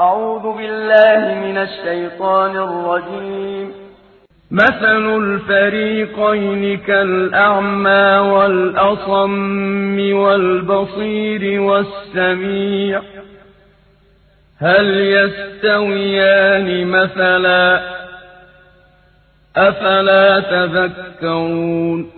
أعوذ بالله من الشيطان الرجيم. مثل الفريقين كالأعمى والأصم والبصير والسميع. هل يستويان مثلا؟ أفلا تذكرون؟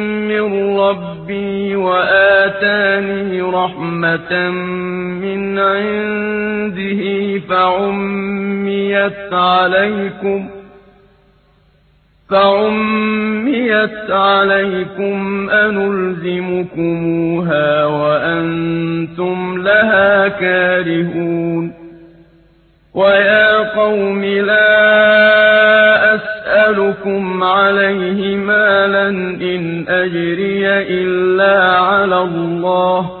رحمة من عنده فعميت عليكم فعميت عليكم أنلزمكموها وأنتم لها كارهون ويا قوم لا أسألكم عليه مالا إن أجري إلا على الله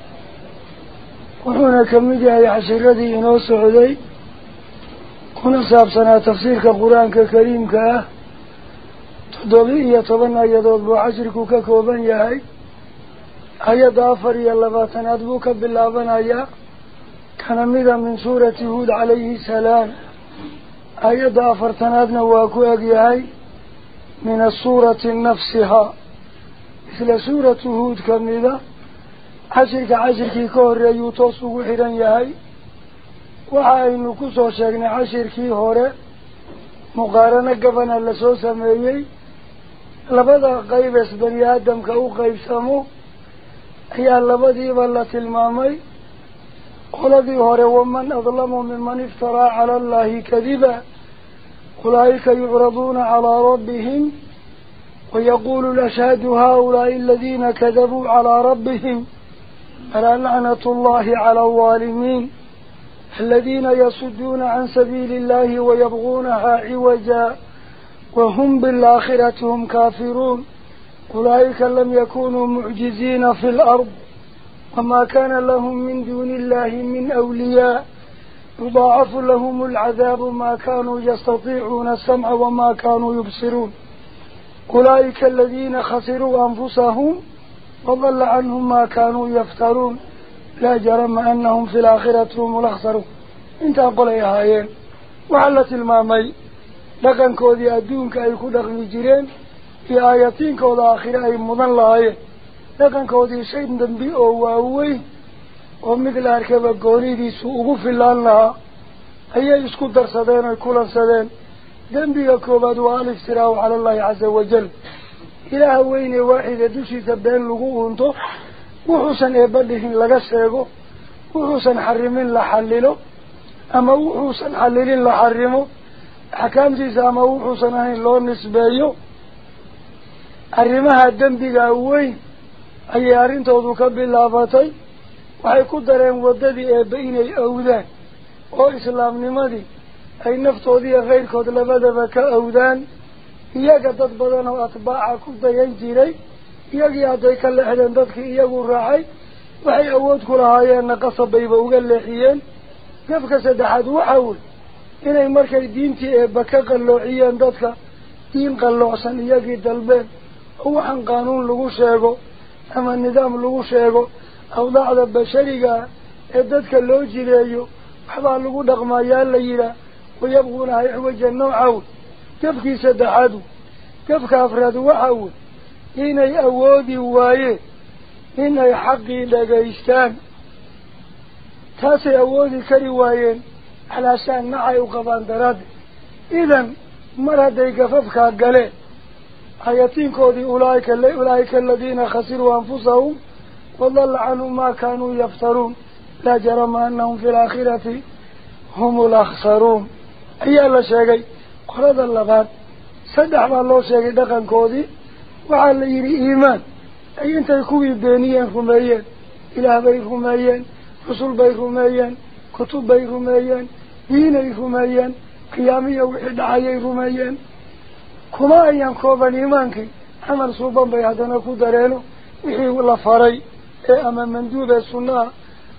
Socday kuna saabsanaa tafsiirka qur-aanka kariimka ah toddoba iyo toban ayadood buu cashirku ka kooban yahay ayadda afar iyo labaatanaad buu ka bilaabanayaa kana mida min suurati huud calayhi salaam ayadda afartanaadna waa ku egyahay min asuurati nafsihaa isla suuratu huud ka mida عشر عشر كي كهر يوتوسو حيران يهي وحاي نكسو شاقنا عشر كي هورا مقارنة قفنا لسو سميهي لبدا قيب اسبني آدم كأو قيب سامو هي اللبدا يبالة المامي قل ذي هورا ومن أظلم ممن افترى على الله كذبا قل يغرضون على ربهم ويقول الأشهاد هؤلاء الذين كذبوا على ربهم ألا لعنة الله على الظالمين الذين يصدون عن سبيل الله ويبغونها عوجا وهم بالآخرة هم كافرون. أولئك لم يكونوا معجزين في الأرض وما كان لهم من دون الله من أولياء. يضاعف لهم العذاب ما كانوا يستطيعون السمع وما كانوا يبصرون. أولئك الذين خسروا أنفسهم وضل عنهم ما كانوا يفترون. لا جرم أنهم في الآخرة هم الأخسرون. إنت أقول يا هايين وعلت المامي. لكن كودي أدونك أي كودك مجرين في آياتين كود آخر أي مضن لهايين لكن كودي شيء دنبي أو واوي. ومثل أركب قولي دي سوء في الله لها. أي يسكو درسدين ويكولا سدين. دنبي كوباد وآلف سراو على الله عز وجل. إله وين واحد دوشي تبين لغو انتو وحسن إبادهن لغا سيغو وحسن حرمين لحللو أما وحسن حللين لحرمو حكام جيسا أما وحسن هين لو نسبيو أرمها الدنبي وين أي أرين توضو كباللاباتي waxay ku dareen waddadii eebbe inay awdaan oo islaamnimadii ay naftoodiiyo kayrkood labadaba ka awdaan. Dayan jiray iyagii hadday ka leexdeen dadkii iyagu raacay waxay awood ku lahaayeenna qasabbayba uga leexiyeen gafka saddexaad waxa wey inay markay diintii eebba ka qalloociyeen dadka diin qalloosan iyagii dalbeen oo waxaan qaanuun lagu sheego ama nidaam lagu sheego awdaacda basharigaa ee dadka loo jireeyo waxbaa lagu dhaqmayaa la yidhaah wayabquunaha ixwaja noocaw gafkii saddexaadu gafka afraad waxa wey inay awoodi waayeen inay xaqii dhagaystaan taasay awoodi kari waayeen alaashaan nacay u qabaan daraadde idan mar hadday gafafkaa galeen hayatiinkoodii ulaaika ulaa'ika aladiina khasiruu anfusahum wadalla canhum maa kaanuu yaftaruun laa jarama anahum fi alaakhirati hum alakhsaruun ayaa la sheegay baa loo sheegay dhaqankoodii waxaa la yidhi iimaan ay intay kuwii beeniyeen rumeeyeen ilaah bay rumeeyeen rusul bay rumeeyeen kutub bay rumeeyeen diinay rumeeyeen qiyaamiya wixii dhacayay rumeeyeen kuma ayaan kooban iimaankii camal suuban bay haddana ku dareeno wixii la faray ee ama manduub ee sunnaha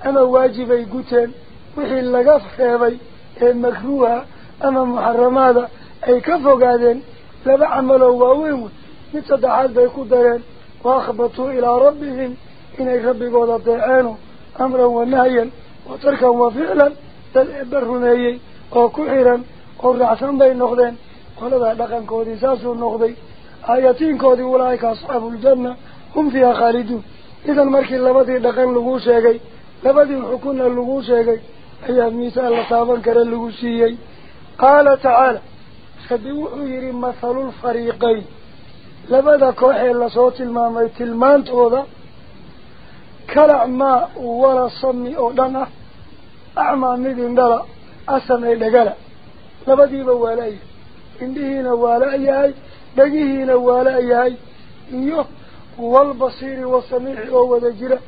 ama waajibay guteen wixii laga reebay ee makruuha muxaramaada ay ka fogaadeen laba camaloo waaweyn wey mid saddexaad bay ku dareen waakhbatuu ilaa rabbihim inay rabbigooda deeceeno amran wa nahyan wa tarkan wa ficlan dad eebba rumeeyey oo ku xiran oo raacsan bay noqdeen qoladaa dhaqankoodii saasuu noqday aayatiinkoodii ulaaika asxaabuuljanna hum fiiha khaaliduun idan markii labadii xukunna laguu sheegay ayaa miisaal la taaban قال تعالى خدوه يري مثل الفريقين. لبدا كوحي لصوت المامي تلمانت وضا كلا ما ولا صمي أو دانا أعمى مدين دلا اسم اي دقلا لبدا يبوالا اي اندهين اوالا اي اي دقيهين اوالا اي اي أيوه والبصير والسميح وودجرة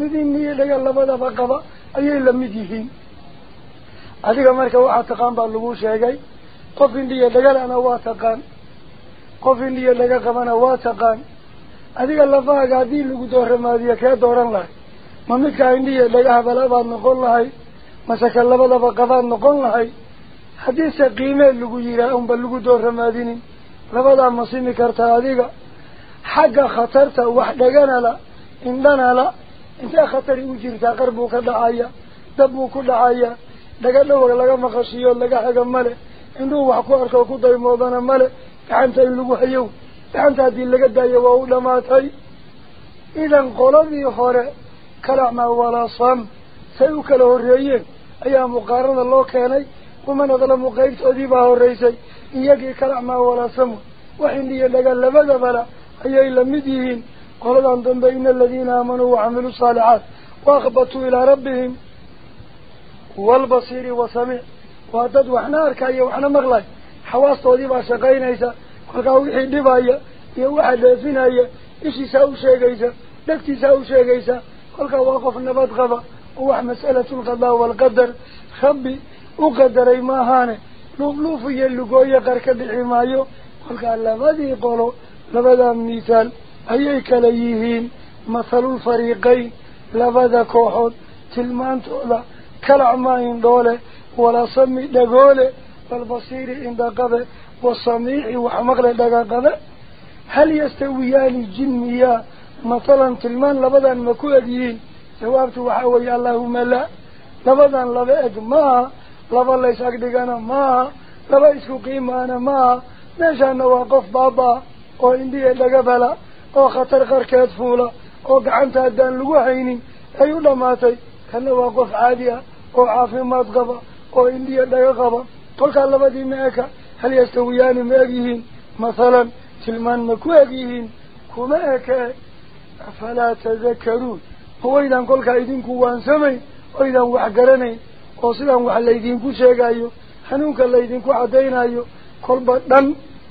مدين نية دقال لبدا فقضا اي اي لم marka waxaa taqaan baa lagu sheegay qof indhiya dhagalana waa taqaan qof indhiya dhaga qabana waa taqaan adiga lafahaaga haddii lagu dooramaadiyo kee dooran lahay ma midkaa indhiya dhagaha balabaad noqon lahay mase ka labadaba qabaad noqon lahay haddiise qiimee lagu yihaa unba lagu dooramaadinin labadaa ma simi kartaa adiga xagga khatarta wax dhagana la indhana la intee khatari u jirtaa qar buu ka dhacaya dab buu ku dhacaya dhaga dhawag laga maqashiyo laga haga male indhuhu wax ku arko ku daymoodana male gacanta in lagu hayow gacanta haddii laga daayo waa u dhamaatay idan qoladii hore kalacmaa walaasam say u kala horreeyeen ayaa muqaarana loo keenay waman adlamu qaybtoodii baa horreysay iyagii kalacmaa walaasamu wax indhiyo dhaga labadabala ayay lamid yihiin qoladan dambe ina aladiina aamanuu wacamiluu saalixaat waakbatuu ilaa rabbihim والبصير وسمع وادد وحنا اركايا وحنا مغلاي. حواس طودي با شقاين إيسا. وقاوي حيدي بايا يوحد لازمين إيا. إشي ساو شاق إيسا. دكتي ساو شاق إيسا. قلقا واقف النبات غفا. ووح مسألة القضاء والقدر. خبي وقدر أي ماهاني لوبلوف يلقو يقرك بالحمايو قلقا لماذا يقولو لماذا مثال. إيه كليهين. مثل الفريقين. لماذا كوحود تلمان تؤذى walbasiiri indhaqabe wasamiici wax maqle dhagaqabe hal yastawiyaani jinniyaa mathalan tilmaan labadan ma ku eg yihiin jawaabtu waxaa weeye allaahuma laa labadan laba eg maaha laba lays agdhigana maaha laba isku qiimaana maaha meeshaana waa qof baaba-a oo indhiya dhagabala oo khatar qarkeed fuula oo gacanta haddaan lagu haynin ay u ah oo caafimaad qaba oo indhiya dhaga qaba kolkaa labadii ma eka hal yastawiyaani ma eg yihiin mathalan tilmaan ma ku eg yihiin kuma eke afalaa tadakaruun mawaydaan kolkaa idinku waansamayn oydaan wax garanayn oo sidaan wax laydinku sheegayo hanuunka laydinku caddaynayo kolba dhan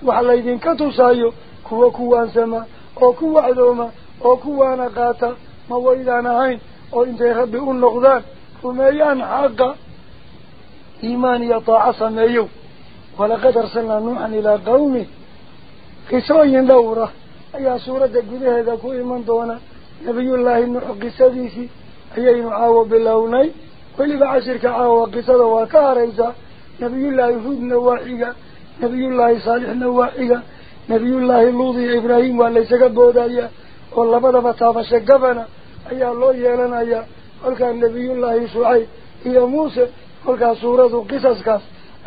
wax laydinka tusaayo kuwa ku waansama oo ku wacdooma oo kuwaana qaata ma waydaan ahayn oo intay rabbi u noqdaan xaqa iimaan iyo taaco sameeyow walaqad arsalnaa nuuxan ilaa qawmi qisooyin dhowra ayaa suuradda gudaheeda ku iman doona nabiyullaahi nuux qisadiisii ayaynu caawo bilownay weliba cashirka caawa qisada waa ka haraysaa nabiyullaahi huudna waa xiga nabiyullaahi saalixna waa xiga nebiyullaahi luud iyo ibraahim waa laysaga boodaya oo labadaba taabasho gabana ayaa loo yeelanayaa kolkaa nebiyullaahi shucayb iyo muuse kolkaas suuradu qisaskaas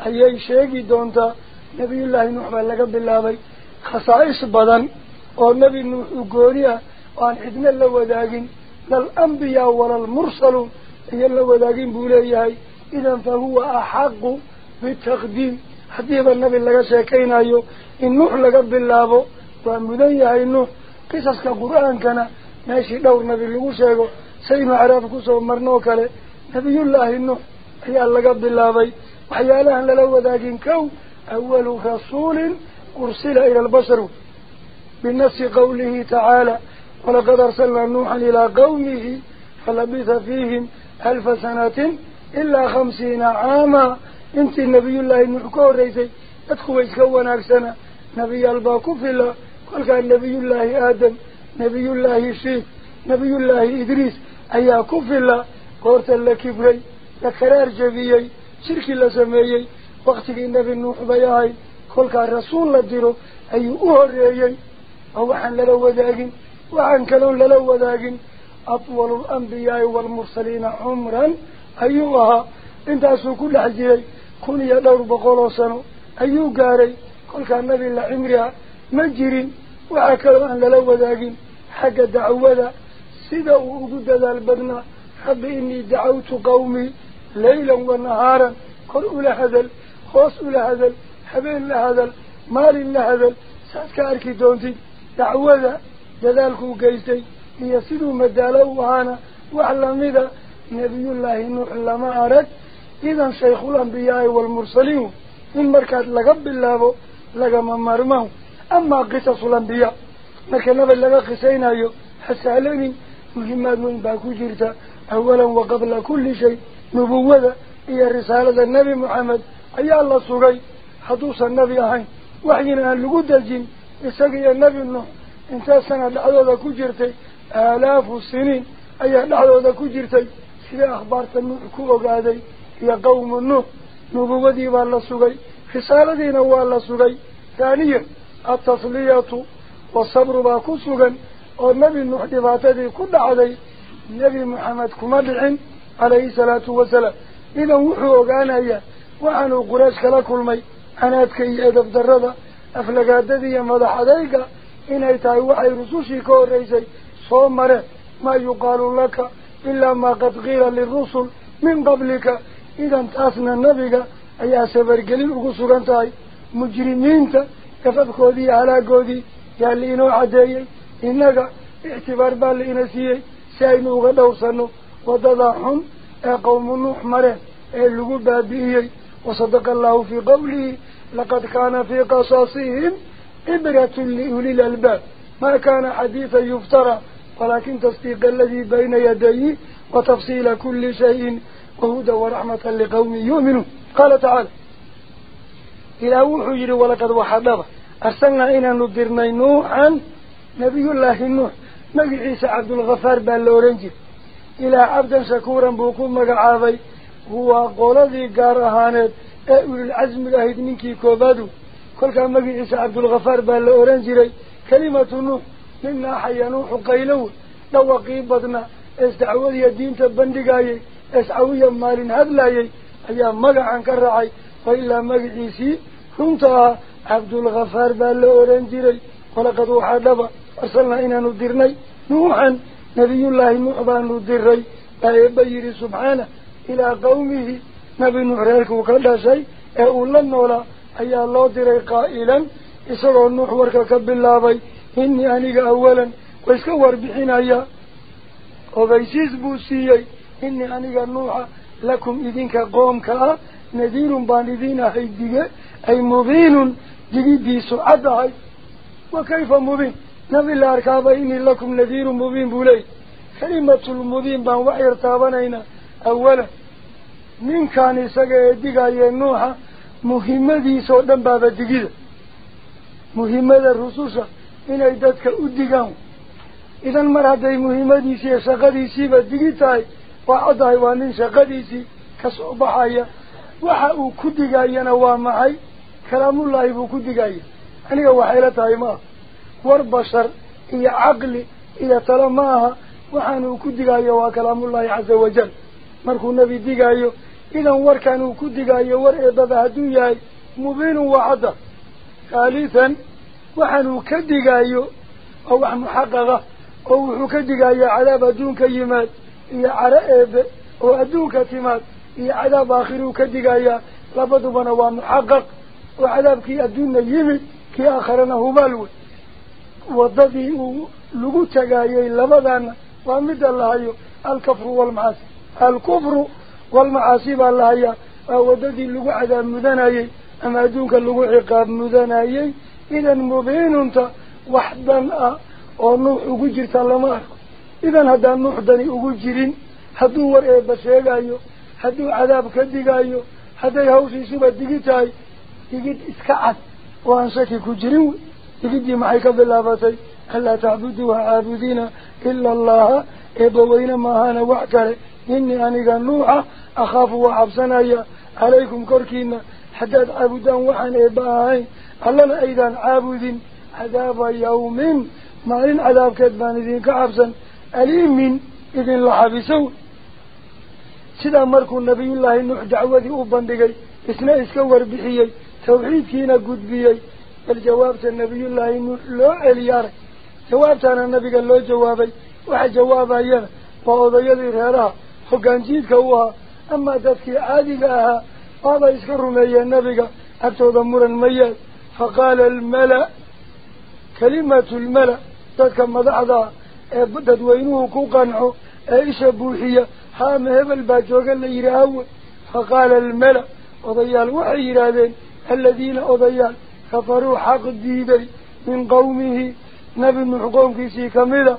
ayay sheegi doontaa nebiyullaahi nuux baa laga bilaabay khasaa'is badan oo nebi nuux u gooni ah oo aan cidna la wadaagin lal ambiyaa walalmursaluun iyo la wadaagin buu leeyahay idan fa huwa axaqu bitaqdiim haddiiba nabi laga sheekaynayo in nuux laga bilaabo waa mudan yahay nuux qisaska qur-aankana meeshii dhowr nabi lagu sheego سي معرف كسو مرنو كالي نبي الله إنه هي الله بالله وحيا له أن للاوة ذاكين كو. أول رسول أرسل إلى البشر. بالنفس قوله تعالى ولقد أرسلنا نوحا إلى قومه فلبث فيهم ألف سنة إلا خمسين عاما. إنت النبي الله المحكو الرئيسي ادخوا إسكوان سنة نبي الباكو في الله قال النبي الله آدم. نبي الله الشيخ نبي الله إدريس. أي كف الله قرت لك بري لقرار جبيي شرك الله سميي وقت النبي نوح بياي كل كان رسول الله ديرو أي أهر يي أو عن للو داقن وعن كلو للو داقن أطول الأنبياء والمرسلين عمرا أيها إنت أسو كل حجيي كل يدور بقولو سنو أيو قاري كل كان نبي الله عمريا مجرين وعن كلو عن للو حق الدعوة sida uu ugu dadaal badnaa rabbi inii dacawtu qawmii laylan wa nahaaran kor ula hadal hoos ula hadal habeen la hadal maalin la hadal saad ka arki doontid dacwada dadaalkuu geystay iyo siduu madaalo u ahaana wax lamida nebiyullaahi nuux lama arag idan shaykhul ambiyaai waalmursaliin in markaad laga bilaabo lagama maarmaho amaa qisasul ambiyaa marka nabad laga qisaynayo hasaalanin awalan wa qabla kulli shay nubuwada iyo risaalada nebi moxamed ayaa la sugay hadduusan nebi ahayn waxyina aan lagu dejin isaga iyo nebi nuux intee sana dhexdooda ku jirtay aalaafu siniin ayaa dhexdooda ku jirtay sidee akhbaarta nuux ku ogaaday iyo qawmu nuux nubuwadii baa la sugay risaaladiina waa la sugay haaniyan altasliyatu wasabru baa ku sugan النبي نوح دفاته دي كل علي النبي محمد كمدعين عليه الصلاة والسلام إذا وحوه قانا إياه وعنو قراش كلاك المي عناتك إياه دفتر رضا أفلقات دي مضح ديك إنه تايوحي رسوشي كور ريسي صومره ما يقال لك إلا ما قد غير للرسل من قبلك إذا انتأثنا النبي أي أسفر قليل وقصر انتهي مجرمين تفضخوا دي على قودي يالينو عديي إنك اعتبار بالإنسيه سينو غدو سنو وددعهم قوم نوح مره اللقوبة به وصدق الله في قوله لقد كان في قصاصهم إبرة لأولي الألباب. ما كان حديثا يفترى ولكن تصديق الذي بين يديه وتفصيل كل شيء وهدى ورحمة لقوم يؤمنوا قال تعالى إلى أول حجر ولقد وحببه أرسلنا إنا نذرنا نوحا ilaah cabdan shakuuran buu ku magacaabay waa qoladii gaar ahaaneed ee ulilcasmiga ahayd ninkii koobaadu kolkaa magaciisa cabdulghafaar baa la odhan jiray kelimatu nuux nin naaxaya nuuxu qaylowe dhawaqii badna ees dacwadiya diinta bandhigayay ees cawiya maalin hadlayay ayaa magacan ka raacay wa ilaa magaciisii runta ah cabdulghafaar baa la odhan jiray walaqad waxaa dhaba subxaana ilaa qawmihi nabi nuux reerkuu ka dhashay ee uu la noolaa ayaa loo diray qaa'ilan isagoo nuux warka ka bilaabay innii aniga awalan way iska warbixinayaa ogeysiis buu siiyey innii aniga nuuxa lakum idinka qoomka ah nadiirun baan idiin ahay dige ay mubiinun digidiisu cad ahay wa kayfa mubiin nabi la arkaaba innii lakum nadiirun mubiin buu leeyay kalimatulmubiin baan wax yar taabanaynaa awalan ninkan isaga ee digaya nuuxa muhimmadiisoo dhan baaba digida muhimmada rususha inay dadka u digaan idan mar hadday muhimmadiisii iyo shaqadiisiiba digi tahay waa caddahay waa nin shaqadiisii ka soo baxaya waxa uu ku digayana waa maxay kalaamullaahi buu ku digaya aniga waxayla tahay maaha war bashar iyo caqli iyo talo ma aha waxaan uu ku digaayo waa kalaamullaahi caza wajal markuu nebi digaayo idan warkan uu ku digaayo war eebaba hadduu yahay mubiinun waa cadda haalitan waxaan uu ka digaayo oo wax muxaqaqa oo wuxuu ka digayaa cadaab baa lahayaa waa waddadii lagu cadaab mudanayey ama adduunka lagu ciqaab mudanayey idan mubiinunta wax dan ah oo nuux ugu jirta lama arko idan haddaan nuux dani ugu jirin hadduu war eeba sheegayo hadduu cadaab ka digayo hadday hawshiisuba digi tahay digid iska cad oo aan shaki ku jirin wey digiddii maxay ka bilaabatay anlaa tacbuduuha caabudiina ila allaha eebbaweyne maahana wax kale inii aniga nuuxa akhaafu waa cabsanaya calaykum korkiina haddaad caabudaan waxaan eebba ahayn allana aydaan caabudin cadaaba yawmin maalin cadaabkeed baan idinka cabsan aliimin idinla xabisow sidaa markuu nabiyullaahi nuux dacwadii u bandhigay isna iska warbixiyey tawxiidkiina gudbiyey الجواب النبي الله لو أليار. جواب كان النبي قال له جوابي. وحجواب أيضا. فوضى يدي غيرها فقانجيد كوها. أما تذكي عادي لها. فهذا يسكر ميا النبي حتى ضمر الميال فقال الملأ. كلمة الملأ. تذكى مضعضا إيه، بدد وينه كو كوقانعه إيه، إيش ابوحية حامه بالباجو قال لي رأوه فقال الملأ. وضيال وحي الذين وضيال. Nebi nuux qoomkiisii kamida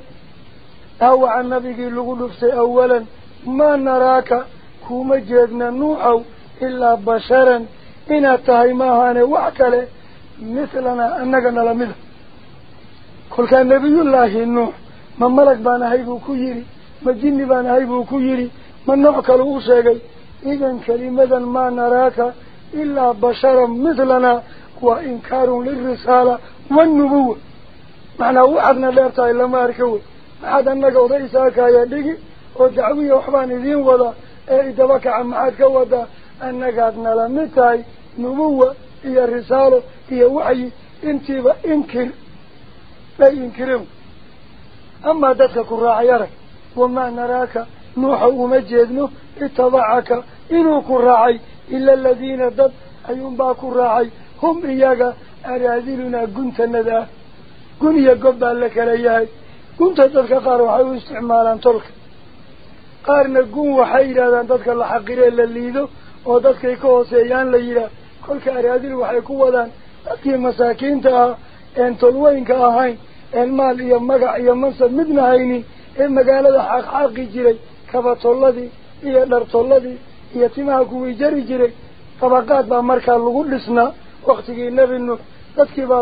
dhaawaca nabigii lagu dhuftay awalan maa naraaka kuma jeedna nuuxow ilaa basharan inaad tahay maahaane wax kale mithlanaa annaga nala mida kolkaa nebiyullaahi nuux ma malag baan ahay buu ku yidhi ma jinni baan ahay buu ku yidhi ma nooc kalu u sheegay idan kelimadan maa naraaka ilaa basharan mithlanaa lama arka wey maxaad annaga oda isaakaya dhigi oo dacwiya waxbaan idiin wadaa ee idaba kaca maxaad ka wadaa annagaad nala mid tahay nubuwa iyo risaalo iyo waxyi intiiba inkir bay inkireen amaa dadka ku raacay arag wamaa naraaka nuuxa uma jeedno itabacaka inuu ku raacay ila aladiina dad ayuunbaa ku raacay ah la kala yahay gunta dadka qaar waxay u isticmaalaan tolka qaarna gun waxay yidhahdaan dadka la xaqiree la liido oo dadkay ka hooseeyaan la yidhaah kolka araadil waxay ku wadaan dadkii masaakiinta ah een tolweynka ahayn een maal iyo magac iyo mansab midna haynin ee magaalada xaaqxaaqi jiray kabatolladii iyo dhartolladii iyo timaha kuwii jari jiray dabaqaad baa markaa lagu dhisnaa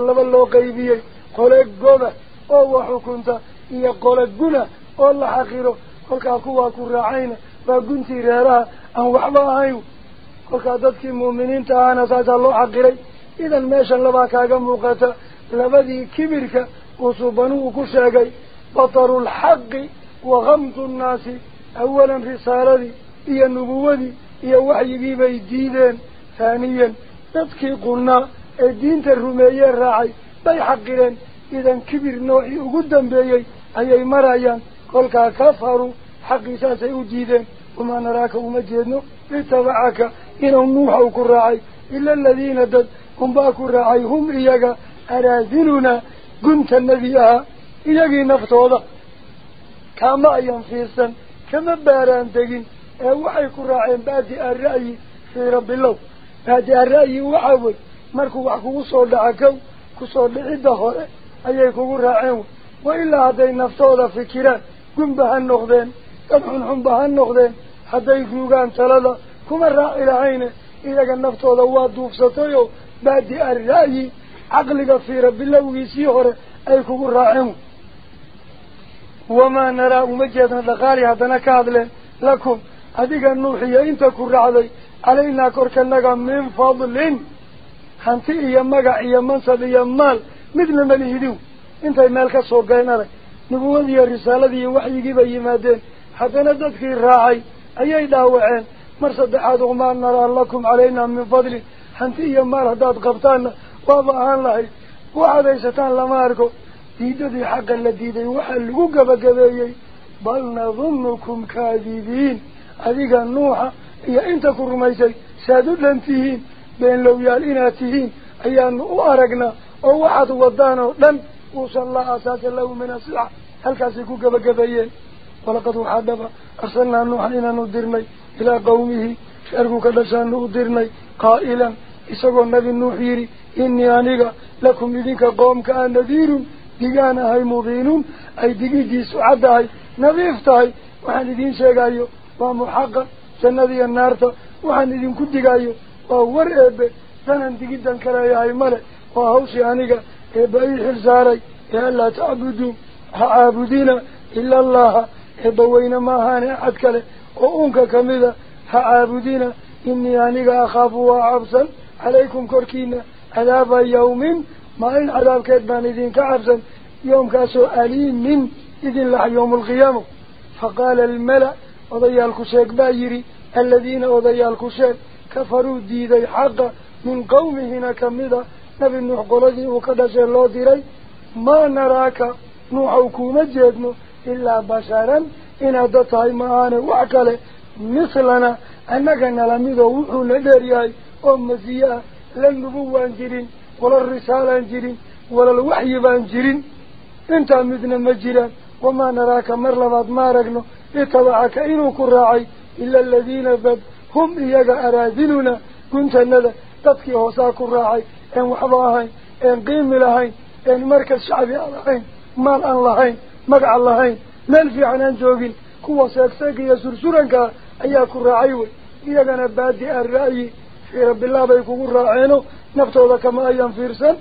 laba loo qaybiyey qole goba oo wax xukunta iyo qole guna oo la xaqiro kolkaa kuwaa ku raacayna waa guntii reeraha aan waxba ahayn kolkaa dadkii muuminiinta ahana saasaa loo xaqiray idan meeshan labaa kaaga muuqata labadii kibirka uu suubanuhu ku sheegay bataru lxaqi wa kamdu nnaasi awalan risaaladii iyo nubuwadii iyo waxyigii bay diideen haaniyan dadkii qulnaa ee diinta rumeeyee raacay bay xaqireen idan kibir noocii ugu dambeeyey ayay marayaan kolkaa kafaruu xaqii saasay u diideen wamaa naraaka uma jeedno itabacaka inuu nuuxa u ku raacay ila aladiina dad unbaa ku raacay hum iyaga araadilunaa gunta nebi ahaa iyagii naftooda kaama ayan fiirsan kama baaraan degin ee waxay ku raaceen baadi ara'yi fii rabbilow baadi ara'yi waxaa wey markuu wax kugu soo dhaca kow kusoo dhicidda hore ayay kugu raaceen wey wa ilaa hadday naftooda fikiraan gunba ha noqdeen dad xunxunba ha noqdeen hadday ruugaan talada kuma raaci lahayne iyaga naftooda waa duufsatayoo baadi ara'yi caqliga fiira bilowgiisii hore ay kugu raaceen wey wamaa naraa uma jeedna dhaqaali fadlin hanti iyo magac iyo mansab iyo maal midna malihidiw intay meel ka soo galeen arag nubuwadii iyo risaaladii iyo waxyigii bay yimaadeen haddana dadkii raacay ayay dhaawaceen mar saddexaad umaa naraa lakum calaynaa min fadlin hanti iyo maal haddaad qabtaanna waaba ahaan lahayd waxaad haysataan lama arko diidadii xaqa la diiday waxaa lagu gabagabeeyey bal nadunnukum kaadibiin adiga nuuxa tihiin beenlowyaal inaad tihiin ayaanu u aragnaa oo waxaad wadaan oo dhan uusan laa asaasa lahu min asixa halkaasay ku gabagabeeyeen walaqad waxaa dhaba arsalnaa nuuxan inaanu dirnay ilaa qawmihi reerku ka dhashaanu u dirnay qaa'ilan isagoo nabi nuux yidhi inii aniga lakum idinka qoomka a nadiirun digaan ahay mubiinun ay digidiisu caddahay nadiif tahay waxaan idiin sheegayo waa naarta waxaan idinku digayo waa war eebe danan digiddan kaleeyahay male waa hawshii aniga eebba ii xil saaray ee anlaa tacbuduu ha caabudina ila allaha eebba weyne ma ahaane axad kale oo uunka kamida ha caabudina inii aniga akhaafu waa cabsan calaykum korkiina cadaaba yawmin maalin cadaabkeed baan idinka cabsan yoomkaasoo aliimin idin lax yawma alqiyaama faqaala almala وضيالك شيك بايري الذين وضيالك شيك كفروا ديدي حقا من قومهنا كمدا نبي النوح قلدي وكدش الله ديري ما نراك نوحوك مجدنو إلا بشارا إنا دطاي معانا وعكالي مثلنا أنك نلمد وحو لدرياي ومزياء لن نبوه انجرين ولا الرسالة انجرين ولا الوحي انجرين انت مدنا مجرين وما نراك مرلبات ما رقنو itabacaka inuu ku raacay ila aladiina bad hum iyaga araadiluna guntanada dadkii hoosaa ku raacay een waxba ahayn een qiimi lahayn een markas shacbi aan lahayn maal aan lahayn magac lahayn meel fiican aan joogin kuwa seegseega iyo sursurankaa ayaa ku raacay wey iyagana baadi aan ra'yi fii rabbillah bay kugu raaceeno naftooda kama ayan fiirsan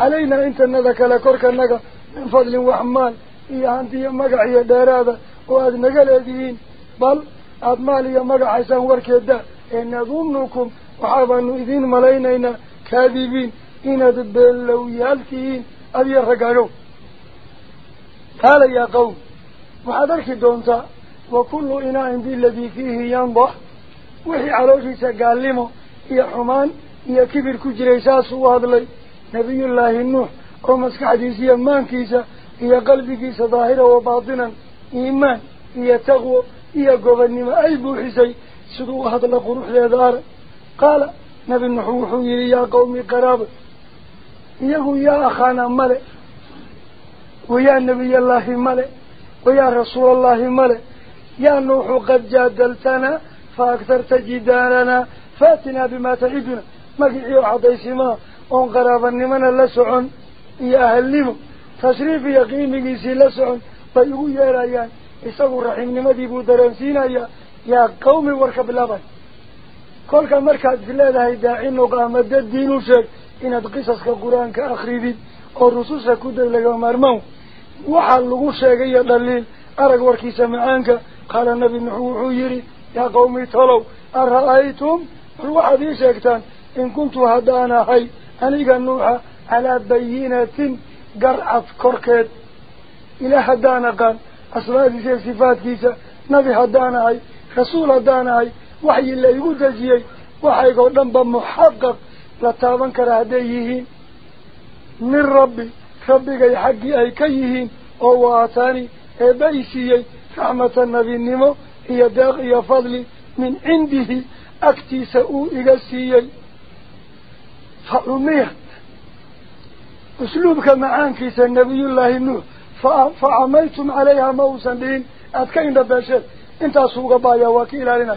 wamaa naraa uma jeedno lakum nuuxa wadiya inta ku raacday calaynaa intanada kale korkanaga min fadlin wax maal iyo hantiyo magac iyo dheeraada oo aada naga leedihiin bal aada maal iyo magacaysaan warkeeda ee nadunnukum waxaabaanu idiin malaynaynaa kaadibiin inaad beenlowyaal tihiin adiyo ragaagow qaala yaa qawm waxaad arki doontaa wa kullu inaa'in biladii نبي الله نوح قوم اسكحديسيا مان كيسا هي قلبي كيسا ظاهرة وباطنا إيمان هي تغوى هي قبني ما أي بوحسي سدو هذا لك روح لدار قال نبي نحوح يلي يا قومي قراب. يقول يا أخانا ملئ ويا نبي الله ملئ ويا رسول الله ملئ. يا نوح قد جادلتنا فأكثر تجدالنا فأتنا بما تعبنا ما في عضيس ما. Iyo qiimigiisii la socon bay ugu yeerayaan isagu raxiimnimadii buu dareensiinayaa yaa qawmi warka bilaabay kolka markaad is leedahay daaci nuq ama dad diin u sheeg inaad qisaska qur-aanka akridid oo rususha ku day laga maarmaan waxaa lagu sheegayo dhaliil arag warkiisa macaanka qaala nabi nuux wuxuu yidhi yaa qawmi tolow ara-aytum bal waxaad ii sheegtaan in kuntu haddaan ahay أنيق النوحة على بينة قرعة كوركيت إلى حدانا قال أصلاح ديسي صفات كيسا نبي حدانا هاي رسول حدانا هاي وحي الله يقول تجيي وحي قولنا بمحقق لطابن كرهديهين من ربي ربك أي أي كيهين أو آتاني أي بيسيي رحمة النبي النمو هي داغ يا فضلي من عنده أكتي سأو إغسيي فأميت. أسلوبك معانك سيد النبي الله نوح. فعملتم عليها موسندين أتكين دبشت أنت سوق بايا وكيل علينا.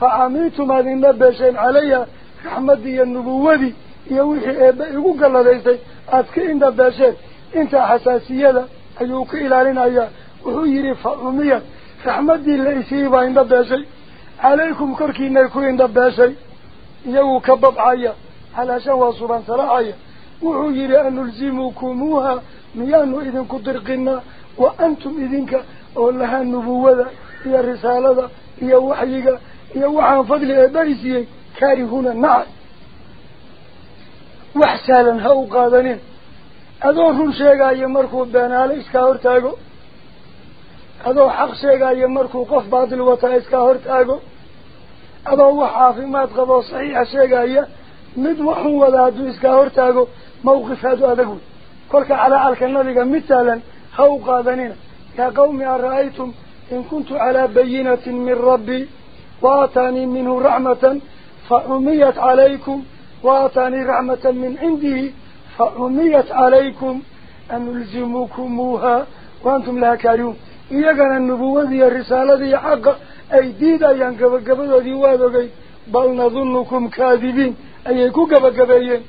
فعملتم هذه النبشين عليها أحمد النبوة يوحي إيبا يقول الله ليسي أتكين دبشت أنت حساسية أيوك إلى علينا وحيري فأميت. أحمد اللي سيبا عليكم كركي نيكو عند الباشي يو كبب عيّا. على أشوا صبان سراعي وحو يري أن نلزمكموها ميانو إذن كدرقنا وأنتم إذنك أولها النبوة هي الرسالة هي وحيك هي وحان فضل أبريسي كارهون النعي وحسالا هاو قادنين. أدوه شيقا يمركو بأن عليك كهور تاقو أدوه حق شيقا يمركو قف بعض الوطا إسكهور تاقو أدوه حافي ما تغضو صحيح شيقا يمركو iskaa hortaago mawqifaadu adag wey kolka calaacalka nabiga mid sahlan ha u qaadanina yaa qawmi ara-aytum in kuntu calaa bayinatin min rabbii wa aataanii minhu raxmatan fa cumiyat calaykum wa aataanii raxmatan min cindihi fa cumiyat calaykum anulzimukumuuha wa antum laha kaarihuun iyagana nubuwadiiyo risaaladiiyo xaqa ay diidayaan gabagabadoodii waad ogay bal nadunukum kaadibiin ku gabagabeeyeen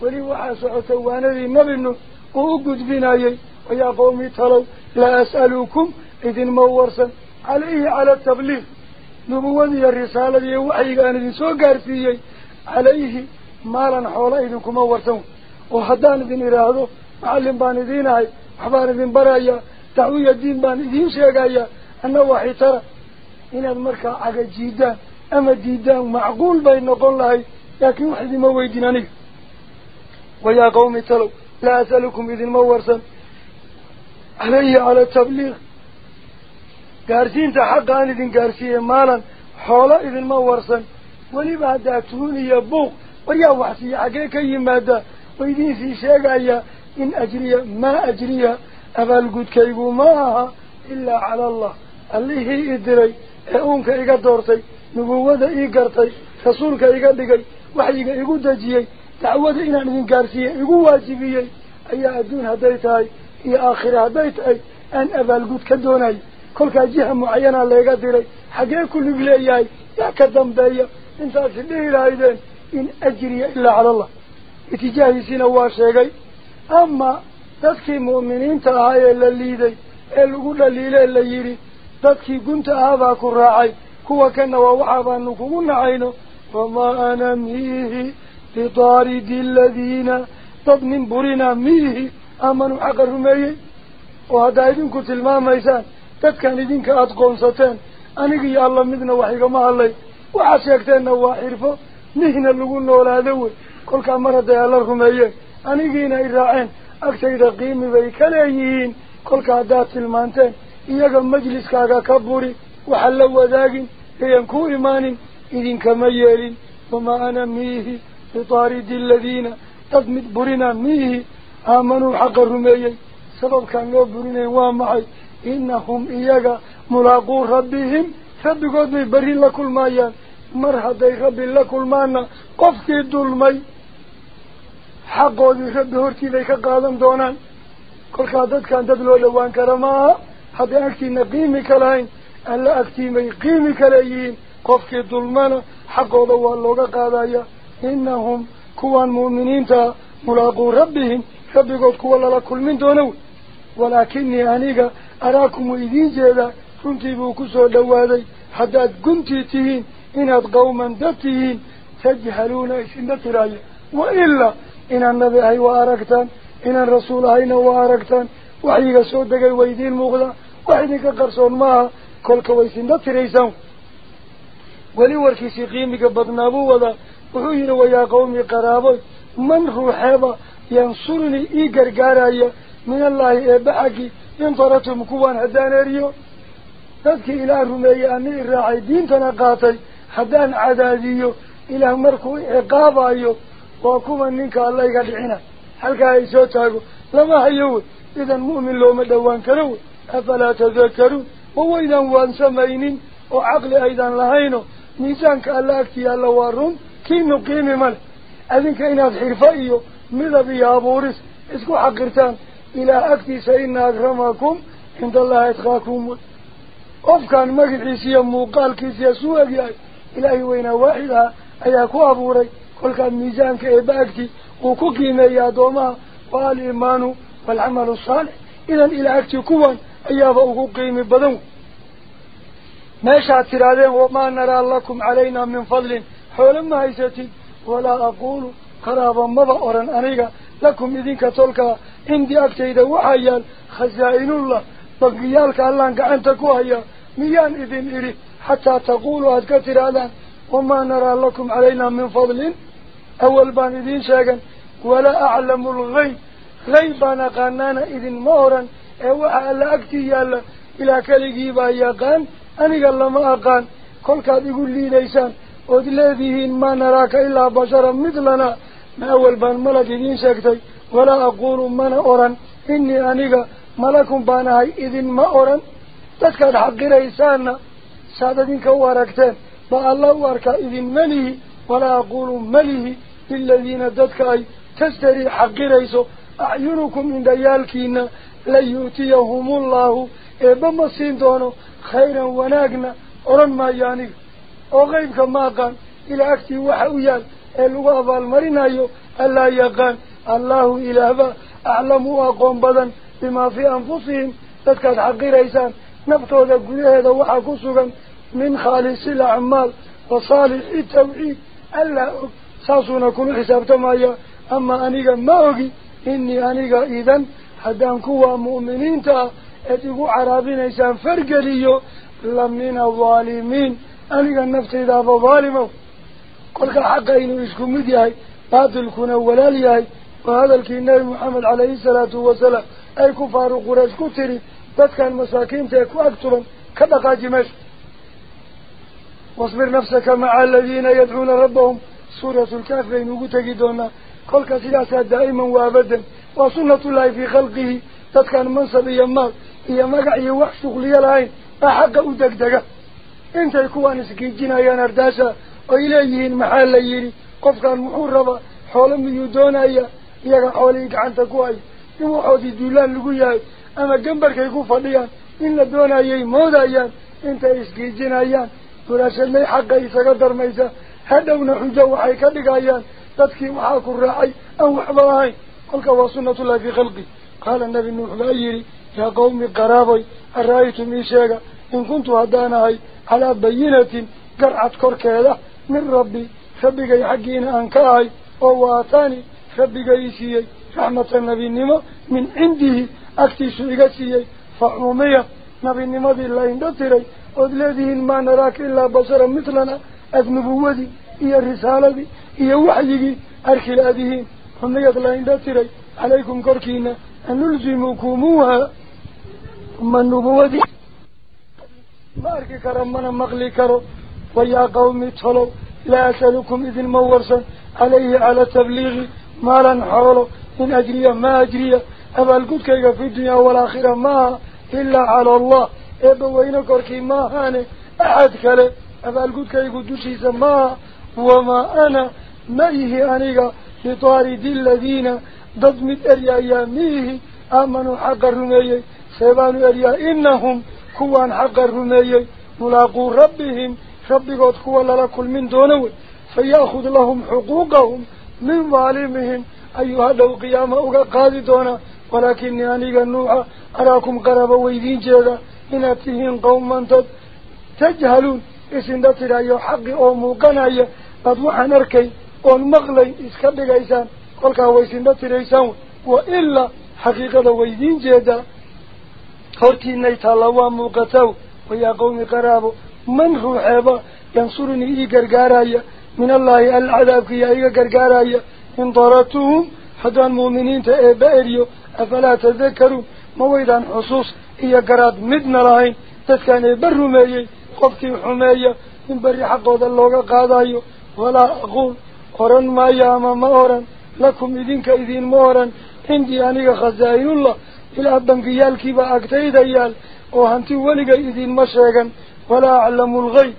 weli waxaa socota waanadii nebi nuux uu u gudbinayey wayaa qawmi talow laa as'alukum idinma warsan calayhi cala tabliiq nubuwadiiyo risaaladiiyo waxyiga aan idinsoo gaarsiiyey calayhi maalan xoola idinkuma warsan oo haddaan idin idhaahdo macallin baan idiin ahay waxbaan idin barayaa dacwiya diin baan idiin sheegayaa anna waxay tara inaad markaa cagajiidaan ama diidaan macquul bay noqon lahay لكن واحد ما ويدناني ويا قومي تلو لا أسألكم إذا ما ورسا علي على التبليغ. قارسين تحقان إذن قارسين مالا. حول إذا ما ورسا ولبعد يا يبوغ ويا وحسي أي مادة ويدين في شيء إن أجري ما أجري. أبال قد كيبو ماها إلا على الله. اللي هي إدري. أعونك إيقا دورتي نبوة إيقا رتي كي إيقا دقي gaarsiiyey igu waajibiyey ayaa adduun hadday tahay iyo aakhira hadday tahay aan abaalgud ka doonayo kolkaa jiha mucayanaa leega diray xaggee kullig leeyahay yaa ka dambeeya intaasi dhihi lahaydeen in ajriya ilaa cala allah itijaahiisina waa sheegay ama dadkii mu'miniinta ahaa ee la liiday ee lagu dhaliilee la yidhi dadkii gunta ahaabaa ku raacay kuwa kana waa waxaa baanu kugu nacayno wamaa ana miihi bitaaridi aladiina dad nin burina miihi aamanuu xaqa rumeeyey oo haddaa idinku tilmaamaysaan dadkan idinka aada qoonsateen anigiyo alla midna wax igama hadlay waxaad sheegteenna waa xirfo mihna lagu noolaado wey kolkaa mar hadday alla rumeeyeen anigiina i raaceen agtayda qiimi bay ka leeyihiin kolka haddaad tilmaanteen iyaga majliskaaga ka yeelin wamaa ana miihi bitaaridi aladiina dad mid burina miihi aamanuu xaqa rumeeyey sababkaan loo burinayn waa maxay inahum iyaga mulaaquu rabbihim rabbigood bay berri la kulmaayaan mar hadday rabbi la kulmaana qofkii dulmay xaqoodii rabbi hortii bay ka qaadan doonaan kolkaa dadkan dad loo dhawaan kara maaha hadday agtiina qiimi ka lahayn alla agtiimay qiimi ka leeyihiin rabbigood kuwa lala kulmin doona wey walaakinii aniga araakum wuu idiin jeedaa runtii buu kusoo dhowaaday haddaad guntii tihiin inaad qawman dad tihiin tajhaluuna isindha tiraaya wa ilaa inaan nabi ahay waa aragtaan inaan rasuul ahayna waa aragtaan waxyiga soo degay waa idiin muuqdaa wax idinka qarsoon maaha kolka way isindha tiraysaan ولي وركي سيقيمك بطنابو ولا وحيره ويا قومي قرابي من روحيبا ينصرني إيقر قاراية من الله إباكي ينطرته مكوان هدان أريو تذكي إلى رمي أمير راعي دين تنقاطي هدان عداديو إلى مركو إقابايو وأكوما منك الله قد عنا حلقا إيسو تاقو لما هيوه إذن مؤمن لو مدوان كروه أفلا تذكروا وهو إذن وانسمينين وعقل أيضا لهينه run kiinu qiimi male adinka inaad xirfo iyo midab iyo abuuris isku xaqirtaan ilaah agtiisa ina akramakum cinda allahi atqaakum wey qofkaan magaciisiiyo muuqaalkiisiya suu egyahay ilaahay weynaa waaxid aha ayaa ku abuuray kolkaad miisaanka eebba agti uu ku qiimeeyay addoomaha waa aliimaanu waalcamalu asaalix idan ilaa agti kuwan ayaaba ugu qiimi badan wey wamaa naraa lakum calaynaa min fadlin xoole ma haysatid walaa aquulu qaraaba maba oran aniga lakum idinka tolkaa cindii agtayda waxaa yaal khasaa-inullah bangiyaalka allaan gacanta ku hayaa miyaan idin idhi حتى تقولوا هذا وما نرى لكم علينا من فضل أول بان إذين شاقا ولا أعلم الغيب غيبانا قانانا إذن مهرا أوحى ألا أكتي يالا إلى كالجيبا أني قال ما أقان كل كاد يقول لي ليسان ودلذيهن ما نراك إلا بشرا مثلنا ما أول بان ملك إذين شاكتي ولا أقول من أورا إني أنيقا ملك بانهاي إذن ما أورا تذكر حق ريسانا سادتين كواركتين با الله واركا إذن مليه ولا أقول مليه للذين تذكر تستري حق ريسو أعينكم من ديالكين ليؤتيهم الله إبما سيندونو خيرا وناقنا أورا ما يعني waxa u yaal ee lagu abaalmarinayo allaa yaqaan allahu ilaahba aclamu u aqoon badan bimaa fii anfusihim dadkaad xaqiraysaan naftooda gudaheeda waxaa ku sugan min khaalisi alacmaal wa saalixi tawxiid allaa og saasuuna kula xisaabtamaya ama aniga ma ogi inii aniga idan haddaan kuwa mu'miniinta ah igu caraabinaysaan fargeliyo la min alظaalimiin أنا النفس إذا ظالمه قل حق إنه إسكم يهي باطل كنا ولا ليهي وهذا الكنبي محمد عليه الصلاة والسلام. أي كفار قريش كتري تذكى المساكين تيكو أكترا كبقى جمش. واصبر نفسك مع الذين يدعون ربهم. سورة الكافرين وقتقدون كل كسلاسة دائما وأبدا. وسنة الله في خلقه. تذكى المنصب يمال هي مقعي وحش شغلي العين أحق أدقدقه intay kuwaan isgiijinayaan ardaasha oy leeyihiin maxaa la yidhi qofkan muxuu rabaa xoolo miyuu doonaya iyaga xoolihii gacanta ku hay in waxoodii duulaan lagu yahay ama gambarkay ku fadhiyaan in la doonayay moodayaan intay isgiijinayaan guraashadnay xaqa isaga darmaysa hadhowna xujo waxay ka dhigayaan dadkii waxaa ku raacay aan waxba ahayn kolka waa sunnatullahi fii khalqi qaala nabi nuux baa yidhi qawmi qaraaboy ara-aytum ii sheega in kuntu haddaan ahay على بينة قرعت كركيلة من ربي ربي حقين أنكاي أو آتاني ربي يسيي رحمة النبي النمو من عنده أكتس إغسيي فعومية نبي النمو دي الله اندتري ودلذه ما نراك إلا بصرا مثلنا أذنبوذي إيا الرسالة دي إيا وحيي أرخل أذهين حمية الله اندتري عليكم كركينا أن نلزمكموها ثم النبوة. ما أركي كرم من مغلي كرو ويا قومي تلو لا أسألكم إذن مورسا عليه على تبليغي مالا حوله إن أجري ما أجري. أبا القد كيغا في الدنيا والآخرة ما إلا على الله. إبا وينكرك ما هاني. أحد كله. أبا القد كيغا دوشيس ما وما أنا. ميه أنيغا. لطارد الذين. ضدمت أريا ياميه آمنوا حق الرمي سيبان أريا إنهم كوان حق الرميي ملاقو ربهم ربكوت كوا لكل من دونه فيأخذ لهم حقوقهم من ظالمهم أيها دو قيامة قادي دونا ولكني أنيق النوح أراكم قرب ويدين جيدا إن أتهين قوما تجهلون إسن داتر أيها حق أو موقنا قد نركي والمغلي إسكبك إيسان قولك هو إسن داتر إيسان وإلا حقيقة ويدين جيدا waa muuqatow wayaa qawmi qaraabo man ruuxeeba yansurunii ii gargaaraya min allaahi alla cadaabkiiyaa iga gargaaraya in daratuhum haddaan mu'miniinta eebba eriyo afalaa tadakaruun ma waydaan xusuus iyo garaad midna lahayn dadkaan eebba rumeeyey qofkii xumeeya in berri xaqooda looga qaadayo walaa aquul oran maayo ama ma oran lakum idinka idiinma oran cindii aniga khasaa'inullah إلى بنقيال كيبا أكتيد أيال وهانتي ولغا إذن مشيغا ولا أعلم الغي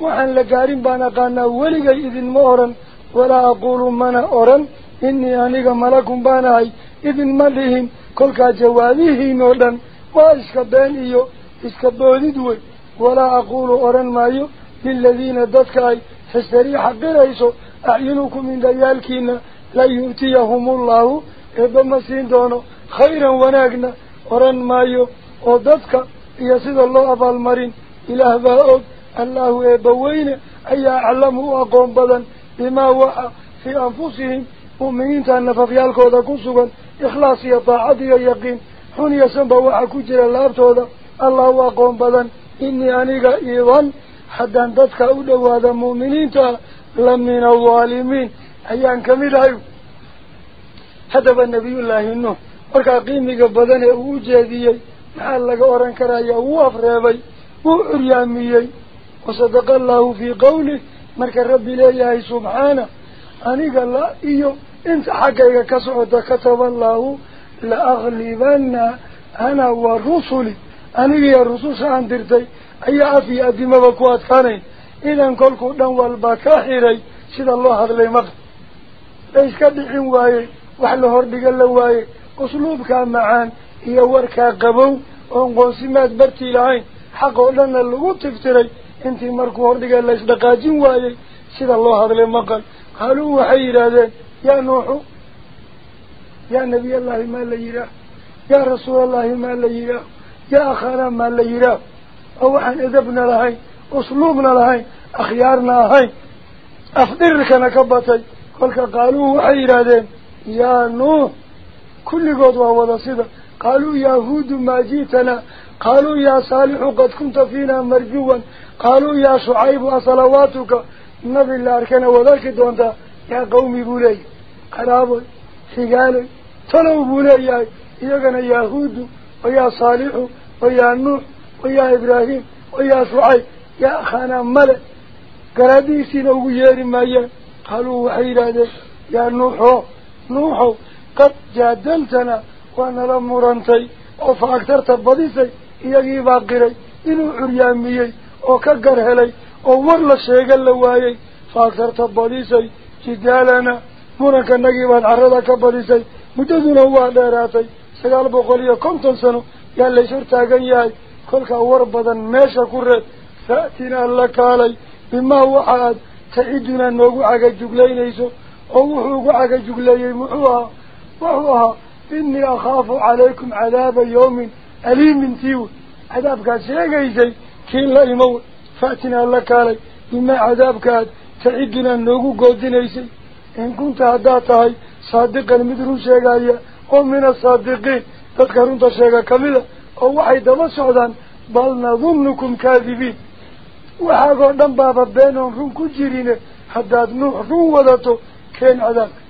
وحن لقارين بانا قانا ولغا إذن مورا ولا أقول منا أورا إني أنيغا ملكم باناي إذن مليهم كلكا جوابيه نودا وإسكبين إيو. إسكبوني دوي ولا أقول أورا مايو للذين ددكاي تستريح قريسو أعينكم من الله خيرا وناقنا. ورن مايو. وددك يسيد الله أبا المرين إله باؤك الله يبوين أي أعلمه أقوم بدا بما وحى في أنفسهم. مؤمنين تأنف في الكودة كسوغا إخلاصي طاعتي يقين. حون يسنب وحى كجر اللابتودا الله أقوم بدا إني أنيق إيضا haddaan dadka u dhowaada mu'miniinta la min alظaalimiin ayaan kamid ahay haddaba nebiyullaahi nuux markaa qiimiga badan ee uu u jeediyey maxaa laga oran karayaa wuu afreebay wuu curyaamiyey wasadaqa allahu fii qawlih marka rabbi leeyahay subxaana aniga la iyo inta xaggayga ka socota kataba allahu la aklibana ana wa rusuli anigiiyo rususha aan dirtay ayaa af iyo adimaba ku adkaanayn idan kolkuu dhan walba ka xiray sida loo hadlay maql la iska dhicin waayey wax la hordhiga la waayey macaan iyo warkaa qabow oon qoonsimaad bartii lahayn xaq oo dhanna lagu tiftiray intii markuu hordhiga la isdhaqaajin waayey sida loo hadlay maqal qaaluu waxay yidhaahdeen yaa nuuxu yaa nebiyallaahi maa la yidhaah yaa rasuulallaahi maa la yidhaah yaa akhaanaa maa la yidhaah oo waxaan edabna lahayn usluubna lahayn akhyaarna ahayn afdhirirkana ka batay kolka qaaluhu waxay yidhaahdeen yaa nuux كل قد وهذا صدق قالوا يا هود ما جيتنا قالوا يا صالح قد كنت فينا مرجوا. قالوا يا شعيب أصلواتك. نبي الله أركنا وذلك دونتا يا قومي بولي. قرابة حقالي طلبوا بولي. إذا يا هود ويا صالح ويا نوح ويا إبراهيم ويا شعيب. يا أخانا ملك قراديسي لو يارمايا قالوا وحيرا يا نوحو. نوحو. Iyagiibaa qiray inuu curyaamiyey oo ka gar helay oo war la sheega la waayey fa agtarta badisay jidaalana murankanagii baad carrada ka badisay muddaduna waa dheeraatay sagaal boqol iyo konton sano yaa lays hortaagan yahay kolkaa war badan meesha ku reed fa'tinaa la kaalay bimaa waxa aad tacidunaa noogu cagajuglaynayso oo wuxuu ugu cagajugleeyey muxuu ahaa wuxuu ahaa inii akhaafu calaykum cadaaba yawmin aliimin tiiwe cadaabkaad sheegaysay kiin la imow fa'tinaa la kaalay bimaa cadaabkaad tacidunaa noogu goodinaysay in kunta haddaad tahay saadiqan mid run sheegaya oo min asaadiqiin dadka runta sheega kamida oo waxay daba socdaan bal nadunnukum kaadibiin waxaagoo dhan baaba been oon run ku jirine haddaad nuux run wadato keen cadaabka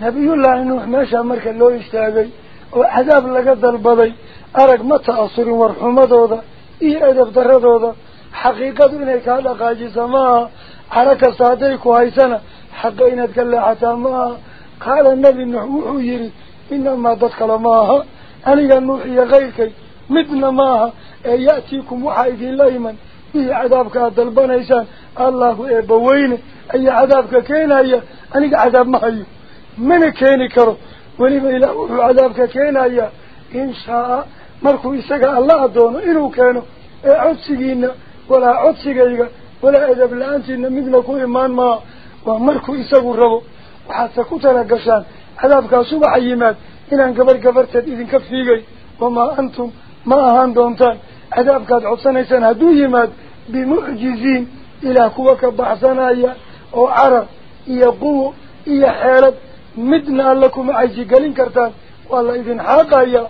نبي الله نوح ما شاء مركا لو يستاقي وعذاب لقد البضي أرق متى أصر ورحمة دودا إيه أدب در دودا حقيقة إنه كان قاجي سماء حركة صادق سنة حقا إنه تقلع تماء قال النبي نوح وحيري إنما تدخل ماها أني قال نوح يا غيرك مدن ماها يأتيكم وحايد الله من إيه عذابك هذا البنيسان الله إيه بوين أي عذاب كين هيا أني قال عذاب ما هي. Weliba ilaah wuxuu cadaabka keenayaa in shaa-a markuu isaga alla addoono inuu keeno ee codsigiina walaa codsigayga walaa edab la-aantiina midna ku imaan maa waa markuu isagu rabo waxaadse ku talagashaan cadaabkaa subaxa yimaad inaan gabar gabarteed idinka fiigay wamaa antum ma ahaan doontaan cadaabkaad codsanaysaan hadduu yimaad bimucjiziin ilaah kuwa ka baxsanaya oo carar iyo quwo iyo xeelad kartaan waa la idin xaaqaya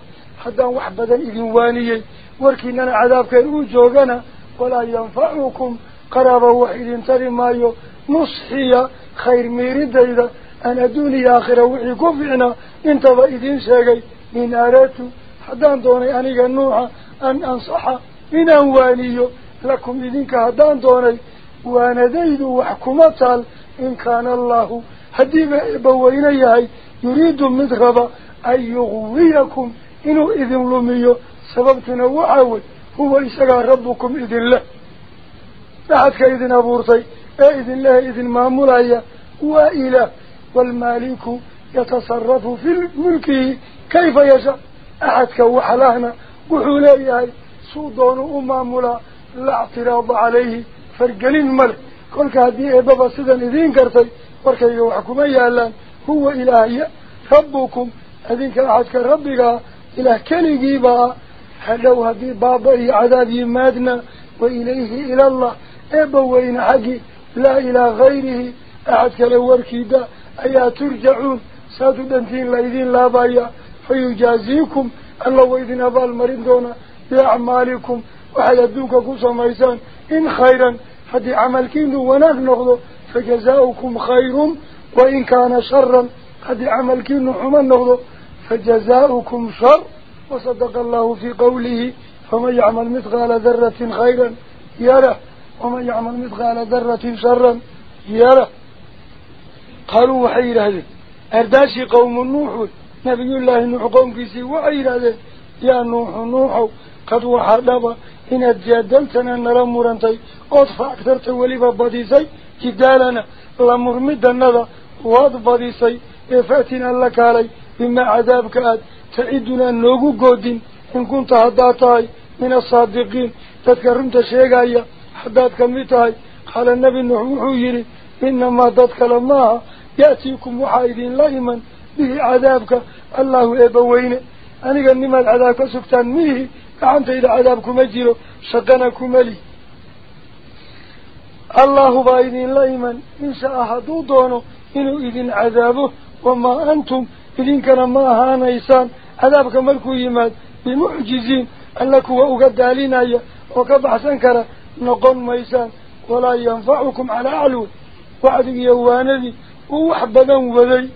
haddaan wax badan idin waaniyey warkiinana cadaabkeen uu joogana walaa yanfacukum qaraaba wax idin tari maayo nusxiya khayr miiridayda aan adduuniya aakhira wixii ku ficnaa intaba idiin sheegay in aradtu haddaan doonay aniga nuuxa an ansaxa inaan waaniyo lakum idinka haddaan doonay waanadaydu wax kuma taal in kaana allahu هدي بوينا ياي يريد مذغبا أن يغويكم. إنو إذن لميو سببتنا وعاول هو إسقى ربكم إذن الله بعد كإذن أبورتي إذن الله إيه إذن مامولايا وإله والمالك يتصرف في الملك. كيف يشاء؟ أحدك وحلاهنا وحولي ياي سودان أمامولا لا اعتراض عليه. فرقلين ملك. قلك هدي بابا سيدا إذن كرتي وركيه يا الله هو إلهي ربكم هذيك هذه كالعاد كالربك إله كالجيبا حلو هذه بابا عذاب يمادنا وإليه إلى الله إبوين حقي لا إلى غيره أعد كالوركيدا أي ترجعون سادو دنتين لإذين لا بايا فيجازيكم الله وإذن أبا المريندون بأعمالكم وحيدوك كوسا ميسان إن خيرا حتي عمل كينو وناغ نغضو فجزاؤكم خير وإن كان شرا هدي عمل كينو حمان نغضو فجزاؤكم شر وصدق الله في قوله فمن يعمل مثقال ذرة خيرا يره ومن يعمل مثقال ذرة شرا يره. قالوا وحير هذه أرداشي قوم النوح نبي الله نوح قوم كيسي وحير هذه يا نوح نوح قد وحدب إن أتجادلتنا نرى مرنتي قد فأكثرت وليبا بديسي جدالنا لمرمد النظر واد بديسي إفاتنا لك علي بما عذابك أد تعدنا نوغو قودين إن كنت هداتاي من الصادقين تذكرمت شيئا حداد كميتاي قال النبي نوح يري إنما تذكر الله يأتيكم وحايدين ليما به عذابك الله إبوين أنا قال نما العذاب سكتان ميه كعنت إذا عذابكم أجيرو شقنكم لي الله بايدين ليما إن شاء دونه إنه إذن عذابه وما أنتم إذن كان ما هانيسان عذابك ملكو يماد بمعجزين أنك وأقد علينا وكبحسن كرا نقن ميسان ولا ينفعكم على علو وعدك يواندي ووحبدا وذي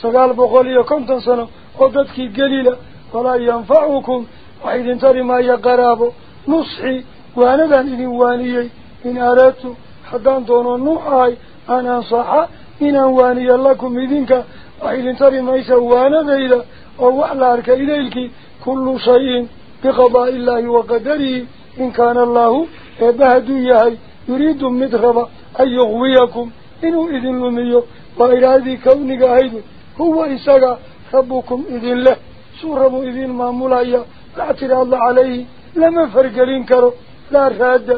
سقال بقولي كنتم سنة وضدك قليلا ولا ينفعكم وحيد انتري ما يقرابو نصحي وأنا إذن وانيي إن أردت حدان دونو نوحاي أنا صحا إن واني لكم إذنك وحيد انتري ما يسوانا ذيلا ووحلا أرك إليك كل شيء بقضاء الله وقدره إن كان الله إبهدو يهي يريد مدربا أن يغويكم. إنه إذن لميو وإرادي كونك أيضا هو إساق ربكم إذن له. سورة إذن مامولايا لا ترى الله عليه لما فرقلين كرو لا راد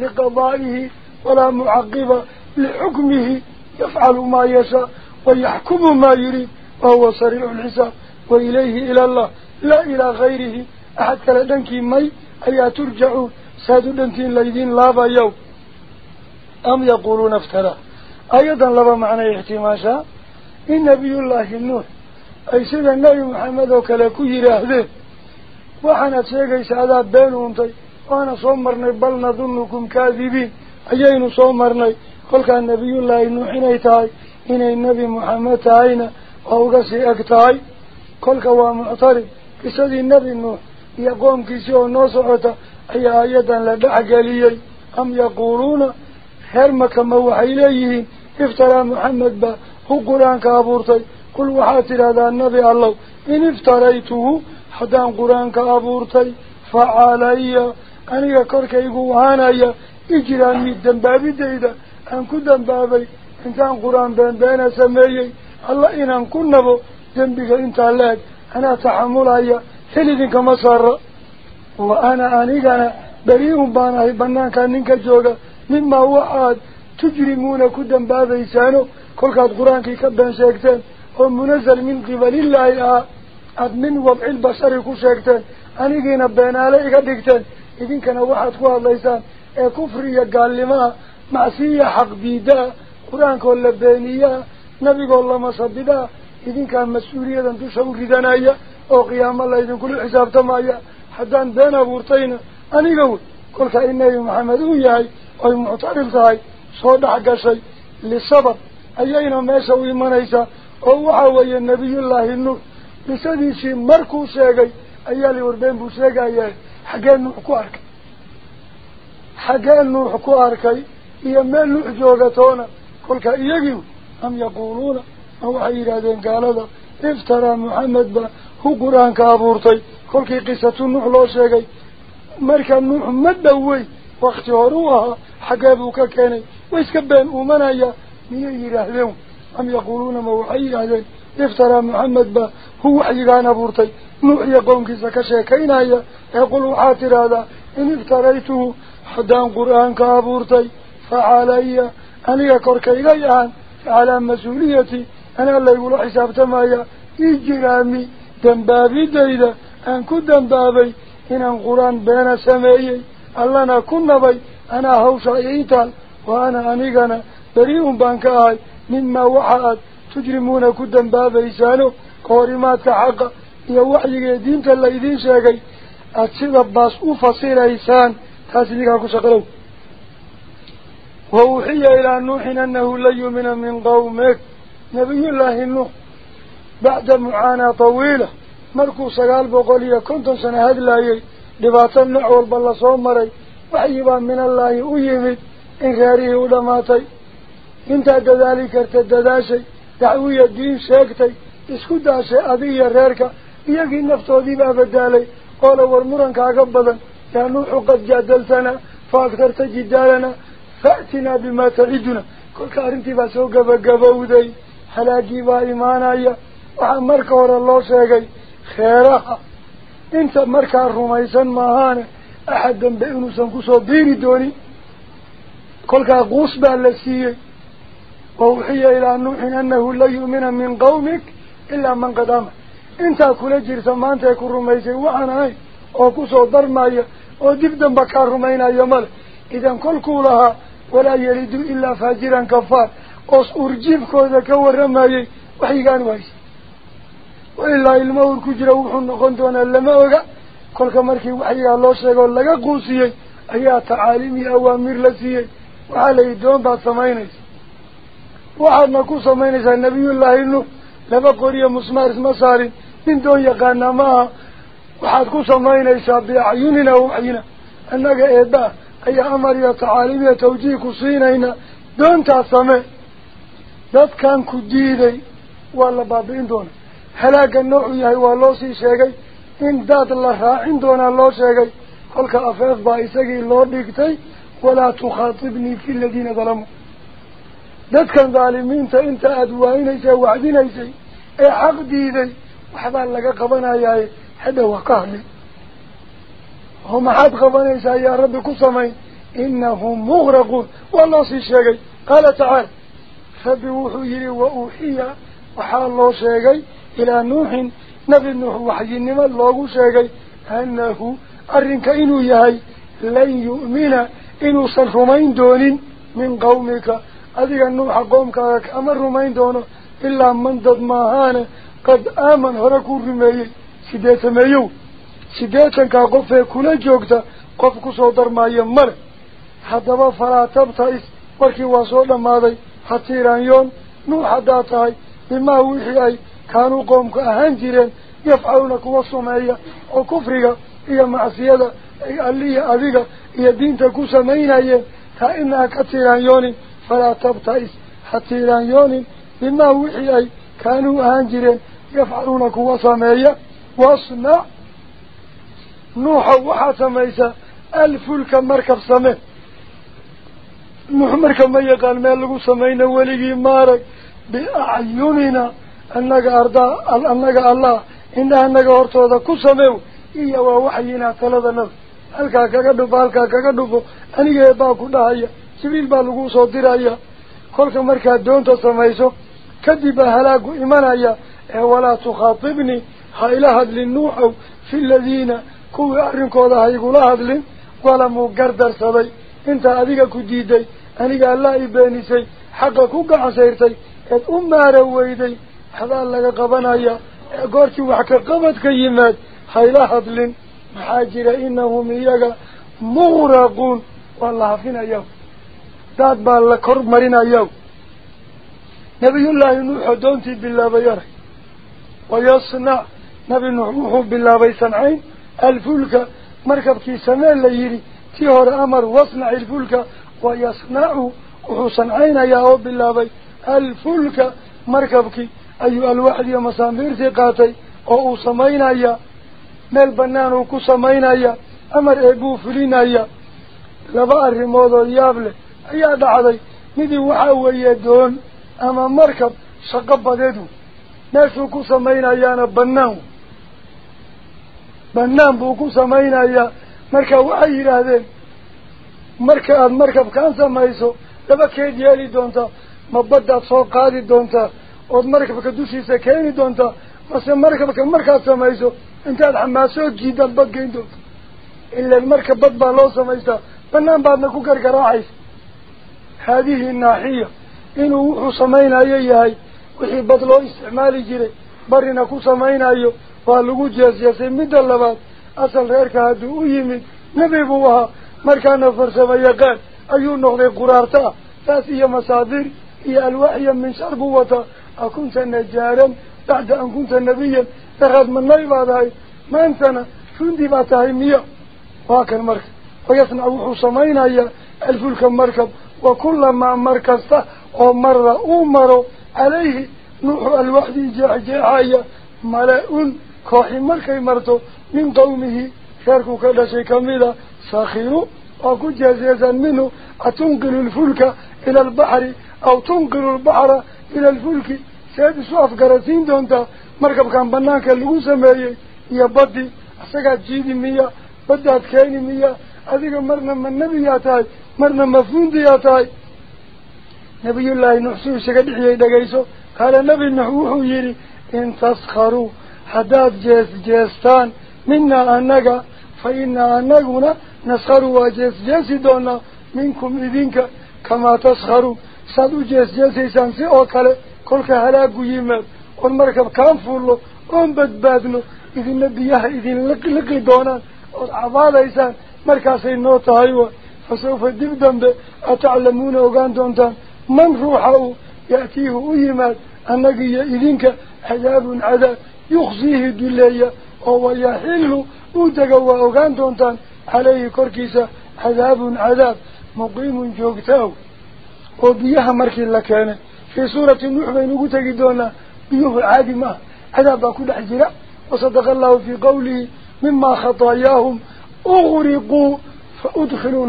لقضائه ولا معقب لحكمه يفعل ما يشاء ويحكم ما يريد وهو سريع الحساب. وإليه إلى الله لا إلى غيره. أحد كلا مي أي ترجعون سادو دنتين ليدين لابا يوم أم يقولون افترى. أيضا لبا معنى احتماشا. إن نبي الله النوح أي سيدة النبي محمد وكلاكو يراهده وحنا تشيغي سعداء بينهم وأنا صومرني بل نظنكم كاذبين. أيين صومرني قل كان نبي الله النوح إنيتاي إن النبي محمد تاينا وأغسي أكتاي قل كوا معترض كسدي النبي النوح يقوم كيسيو نوصعته أي آيادا لدعق لي أم يقولون هرمك موحي ليه افترى محمد با هو قرآن كابورتي. قل وحاتر هذا النبي الله. إن افتريته حدان قرآن كابورتي. فعلي. أني كرك يقوهانا إجرامي الدنبابي ديدا أن كو دنبابي إن كان قرآن بين بين سميي الله إن أن كنبو دنبك إنت لك أنا تحملها هلذنك مصر وأنا أنيقنا بريء بانه بنان كان ننك جوغا مما وحاد تجرمون كدن باب إيسانو كل كاد قرآن كي كبان شاكتان ومنزل من قبل الله أد من وضع البشر كو شاكتان أنيقنا بين عليك ديكتان كان واحد كوها الليسان ee kufriya gaalnimaha macsiya xaq diidaa qur-aankoo la beeniyaa nabigoo lama sabidaa idinkaa mas-uuliyadan dusha u ridanaya oo qiyaamo laydinkula xisaabtamaya haddaan been abuurtayna aniga wey kolkaa in nebi maxamed uu yahay oy muctarif tahay soo dhex gashay lisabab ayayna meesha u imanaysaa oo waxaa weeye nebiyullaahi nuux qisadiisii markuu sheegay ayaa li warbeen buu sheegaya am yaquuluuna ma waxay yidhaahdeen gaalada iftaraa maxamed ba hu qur-aanka abuurtay kolkii qisatu nuux loo sheegay marka nuux ma dhowey wakti hore u ahaa xaggee buu ka keenay way iska been uumanaya miyay yidhaahdeen am yaquuluuna ma waxay yidhaahdeen افترى محمد با هو ايقان ابورتي نوحي قوم كيسا كشيكينا يقول عاتر هذا إن افتريته حدا قرآن كابورتي. فعلي ان يكر كيليان على مسؤوليتي. أنا اللي يقول حساب تمايا. إجرامي دنبابي دايدا أن كنت دنبابي. إن القرآن بين سمايي اللنا كنا بي أنا هوش ايطال وأنا انيقنا بريء بانكاهي مما وحاد. Tujrimuuna ku dambaabaysaano kahorimaadka xaqa iyo waxyigee diinta laydiin sheegay aada sida baas u fasiraysaan تاسليك كشقلو ووحي إلى نوح أنه لن يؤمن من قومك نبي الله نوح بعد معاناة طويلة. مركو سقال بقولي كنتم سنة هدلايي لباطا نعوال بالله صومري. وحيبا من الله أيمد إن دعوية الدين شاكتي اسكو داشي أذية ريركا يجي النفتو دي بابدالي قال ورمرنك عقبضا يا نوح قد جادلتنا فأكثرت جدالنا فأتنا بما تعدنا. كل كارنتي باسو قبا قبا حلاقي با إيمانايا وحمرك ور الله شاقي خيرها انت مركا الرميسان ماهانا أحدا بإنو سنكسو ديني دوني. كل كاقوس بالسيي ووحي إلى نوح أنه لا يؤمن من قومك إلا من قدامه انت كل جير سمانتا يكون رميسي damba kaa rumaynayo male idan kolkuu lahaa walaa yelidu ilaa faajiran kafaar oos urjiifkooda ka warramayay waxyigaan wayse wailaa ilmo ur ku jira wuxuu noqon doonaa lama oga kolka markii waxyigaa loo sheegoo laga quusiyey ayaa tacaalim iyo awaamiir la siiyey waxaa la yidhi doon baad samaynaysa samaynaysaa nebiyullaahi nuux laba qoriyo musmaar isma saarin nin doon yaqaanaa ma aha waxaad ku samaynaysaa biacyunina waxyina annaga eebba ayaa amar iyo tacaaliim iyo tawjiih ku siinayna doontaas samee dadkan ku diiday waa la baabi'in doonaa halaagga noocuu yahay waa loo sii sheegay in daad la raacin doonaa loo sheegay kolka afeef baa isagii loo dhigtay walaa tukhaatibnii fi aladiina dalamuu dadkan dhaalimiinta inta aada waayinaysay wacdinaysay ee xaq diiday waxbaa laga qabanayaaye هذا وقعني هم حد قبنيسا يا رب كسمين إنهم مغرقون والله سيشاقي قال تعالى فبوحو يري وأوحي وحال الله شاقي إلى نوح نبي نوح وحي النما الله شاقي أنه أرنك إنو يهي لن يؤمن إنو سلفمين دون من قومك أذيك النوح قومك أمر رمين دونه إلا من ضد ماهان قد آمن هركو رميه sideetameeyow siddeetankaa qofee kula joogta qof kusoo darmaayo male haddaba falaa tabta-is warkii waa soo dhammaaday ha tiiraanyoon nuux haddaad tahay bimaa wixii ay kaanuu qoomka ahaan jireen yafcaluuna kuwa sameeya oo kufriga iyo macsiyada ay alliya adiga iyo diinta ku samaynayeen taa inaha ka tiiraanyoonin falaa tabta-is ha tiiraanyoonin bimaa wixii ay kaanuu ahaan jireen yafcaluuna kuwa sameeya واصنع نوح وحا سميسا الفلك مركب سمين نوح مركب ما يقال ما لقو سمينا ولقي مارك بأعيننا أنك أرضا أنك الله إنها أنك أرطوذا كو سميو إيا ووحينا ثلاثة نفس halkaa kaga dhufo halkaa kaga dhufo aniga baa ku dhahaya jibriil baa lagu soo diraya. Kolka markaad doonta samayso kadib baa halaagu imanaya ee walaa tukhaatibnii هايلا هدلين نوحو في الذين كوي أرنكوذا هايقولا هدلين ولمو قردر صدي انت أذيك كديدي أنيك الله إبانيسي حقا كوكا عسيرتي اد أمها رويدي هذا لك قبنايا قرتي وحكا قبت كيمات هايلا هدلين محاجر إنهم إياك مغرقون والله فينا يوم كرب مرينا يوم نبي الله نوح دونتي بالله بيره ويصنع نبي نوح بالله بيصنعين الفلك مركب كي سمين ليري تيهور أمر واصنع الفلك ويصنعه وحصنعين يا رب بالله بي الفلك مركب كي أي الواحد يا مسامير ثقاتي أو سمين يا ميل بنان وكو سمين يا أمر إبو فلين يا لبا الرموض اليابل أي دعضي ندي وحاوية دون أما مركب شقب بديدو ناسو كو سمين يانا samaynayaa marka waxay yidhaahdeen marka aada markabkaan samayso laba keed yeeli doontaa ma baddaad soo qaadi doontaa ood markabka dushiisa keeni doontaa mase markabka markaad samayso intaad xamaasoo jiidaad bad geyn doonta ilaan marka bad baa loo samaystaa bannaan baadna ku gargaraacaysa هذه الناحية. إنه حسامين أيهاي أي وحي بدلو استعمالي جري برنا كوسامين أيهو فالقو جهاز ياسي مدى اللبات أصل ريركا هدو أيمن نبي بوها. مركان فرسما يقال أيو نغلي قرارتا. تاسية مصادر هي الوحي من شر بوتا أكنت نجارا بعد أن كنت نبيا تخذ من نيباتهاي ما انتنا. شندي باتهاي مياه واكا المركب ويصنع حسامين أيه الفلك المركب وكلما مركزته ومر أمر عليه نوح الوحدي جاع جاعية ملأ كوحي مركي مرتو من قومه شاركوا كذا شيء كاملا ساخروا وكو جازيزا منه أتنقل الفلك إلى البحر أو تنقل البحر إلى الفلك سيد سوف قرسين دونتا مركب كان بناك اللغو سمايي يبدي أساقات جيدي مية بدات كيني مية أذيك مرنا من مرنا مفهوم دياتاي. نبي الله نحسو سكد حيي دقيسو. قال النبي نحوه يري إن تسخروا حداد جيس جيستان منا أنك فإنا أنكنا نسخروا وجيس جيسي دونا منكم إذنك كما تسخروا. سادو جيس جيسي سانسي أوكالي كلك هلاقو يماد والمركب كان فولو أم بدبادنو إذن نبيها إذن لقي لقي دونا والعبادة إيسان مركاسي النوتا هايوة فسوف دب أتعلمون وقان دونتان من روحه يأتيه أيمات أنك إذنك عذاب عذاب يخزيه دلية وهو يحل ودقوا وقان دونتان عليه كركيسة عذاب عذاب مقيم جوكتاو. وبيها مركي لكان. في سورة النوح بين قتقدونا بيه عادي عذاب كل حجرة. وصدق الله في قوله مما خطاياهم أغرقوا فأدخلوا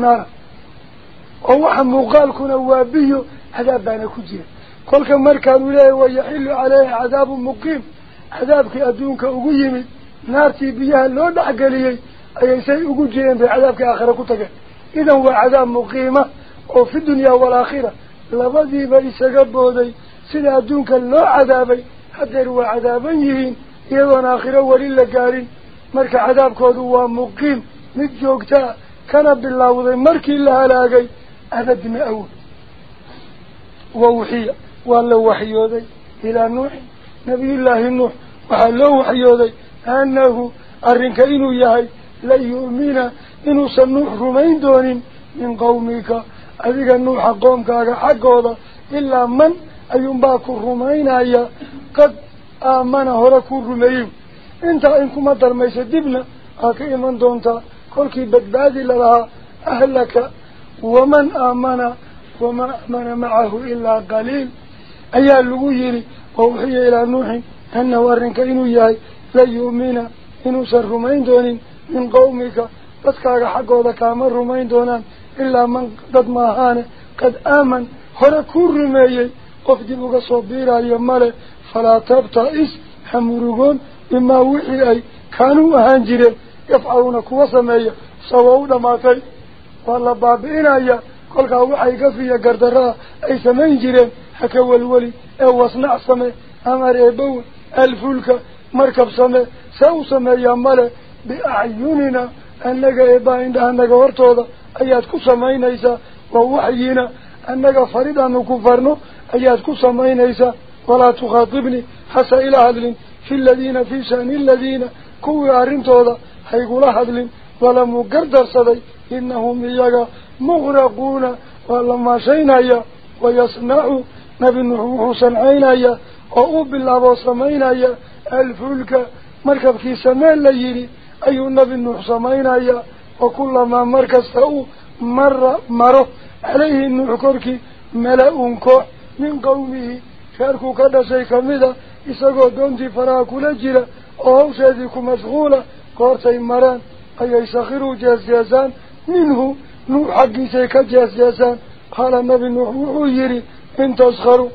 ووحا مقال كنا وابيه عذاب بانا كجير. كل كم مركان ولاي ويحل عليه عذاب مقيم. عذابك أدونك أقيمي نارتي بيها اللو دحقليي أي شيء أقجيين في عذابك آخر كتك. إذا هو عذاب مقيمة. وفي الدنيا والآخرة. لبدي بيسقبه دي سيدا أدونك اللو عذابي. حتى هو عذابين يهين. إذن آخرة ولله قارين مرك عذابك هو مقيم متجوكتا كان بالله وذي مركي الله لاقي أبدنا أول. ووحي والله وحيوذي إلى نوح. نبي الله نوح. وحلو وحيوذي أنه أرنك إنو يهي لا يؤمن. إنو سنوح رمين دون من قومك. أذيك النوح قومك حقوذا إلا من أيوم باكو رمين أيا. قد آمن هركو رمين. إنت إنكم درميس دبنا. أكي من دونتا. كلك بدبادي لها. أهلك ومن آمن وما آمن معه إلا قليل. أيها اللغيري ووحي إلى نوح أنه أرنك إنو ياي لا يؤمن إنو سر رمين دون من قومك. بدكاك حقه ذكامر رمين دونا إلا من قد ماهان. قد آمن هركو رميي. قفدبك صبيرا يمالي فلا تبتئس حمرقون بما وحي أي. كانوا أهانجرين يفعلون كوا سمية سواء دماتي والله بابئنا يا كل وحي قفية قردراء أي سمين جرين حكا والولي. أو وصنع سمي. أمر إبو الفلك. مركب سمي. سو سمي ماله بأعيننا. أنك إبا عند أنك ورطوضة. أيات كو سمينيسا ووحينا أنك فريدا نكفرنو أيات كو سمينيسا ولا تخاطبني. حسا إلى هدل في الذين في شأن الذين. كوي أرنتوضة هيقول هدل ولم قردر صدي إنهم إياك مغرقون ولما شينايا ويصنعوا نبي نحوه صنعينايا وأوب بالله وصمينايا الفلك مركب في سماء ليلي أي النبي نوح صمينايا وكلما مركز تأو مر مره عليه النوح كركي ملأ من قومه شاركوا كذا شيء كمذا إساقوا دونتي فراكو لجرة أو سيدكم مشغولة قورتي مران أي يسخروا جازيازان منه نوح حقي سيكا جازيازان قال النبي نوح وحيري إن تسخروا.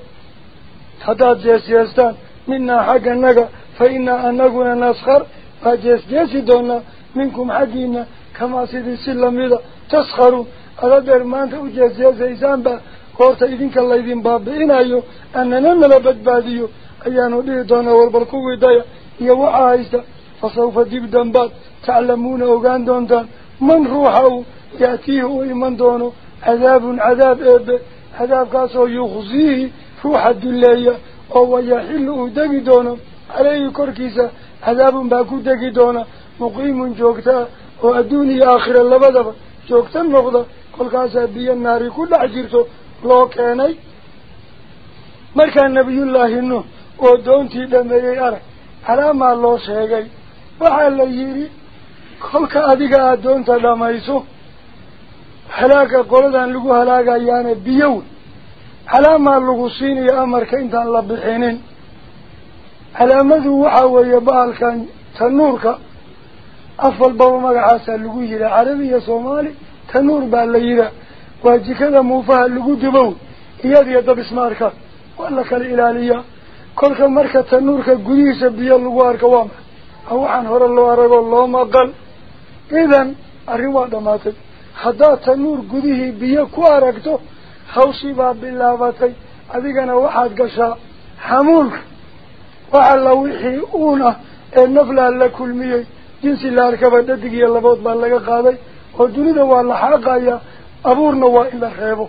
حتى جازيازان منا حق النقا. فإنا أنقنا نسخر. فجاز جازي دونا منكم حقينا. كما سيدي سلم إذا تسخروا. أغدر ما أنت أجازيازان با. قورتا إذنك الله إذن بابئنا أيو. أننا نلبت باديو. أيانو ديه دونا والبركوي دايا يوعى عيسى فسوف ديب دنبات تعلمون أوغان دونتان من روحه يأتيه إيمان دونه. عذاب عذاب إبه عذاب كاسو يخزيه روح الدلية. وهو يحل دقي دونه. عليه كوركيسة عذاب باكو دقي دونه. مقيم جوكتا. وأدوني آخر اللبدب joogta noqda kolkaasaa biyo naari ku dhex jirto loo keenay markaa nabiyullaahi nuux oo doontii dhameeyey arag calaamaa loo sheegay doonta dhamayso halaaga qoladan lagu halaagayaana biyo wey calaamaa lagu siinayo amarka intaan la bixinin calaamadu waxaa weeye bahalkan tanuurka af walbaba magacaasaa lagu yihaa carabi iyo soomaali tanuur baa la yihaa waa jikada muufaha lagu dubow iyadiyo dab ismaarka waa la kala ilaaliyaa kolka marka tanuurka gudihiisa biyo lagu arko waa maxay a arrin waa dhamaatay haddaad tanuur gudihii biyo ku aragto hawshii baa bilaabatay adigana waxaad gashaa xamuulka waxa la wixii uun ah ee naflaa la kulmiyey jinsi la arkaba dhadig iyo labood baa laga qaaday oo dunida waa la xaaqayaa abuurna waa in la reebo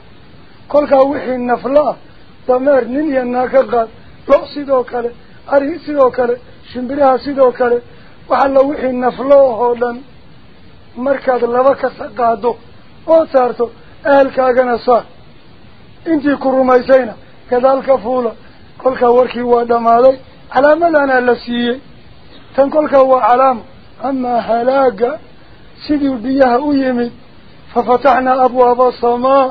kolkaa wixii naflo ah dameer nin iyo naa ka qaad lo sidoo kale ari sidoo kale kasa qaado oo saarto ahalkaagana saar intii ku rumaysayna gadaal ka fuula kolkaa warkii waa dhammaaday calaamadana la siiyey tan kolkaa waa calaama amaa halaaga sidii biyaha u yimid fafataxnaa abwaaba asamaa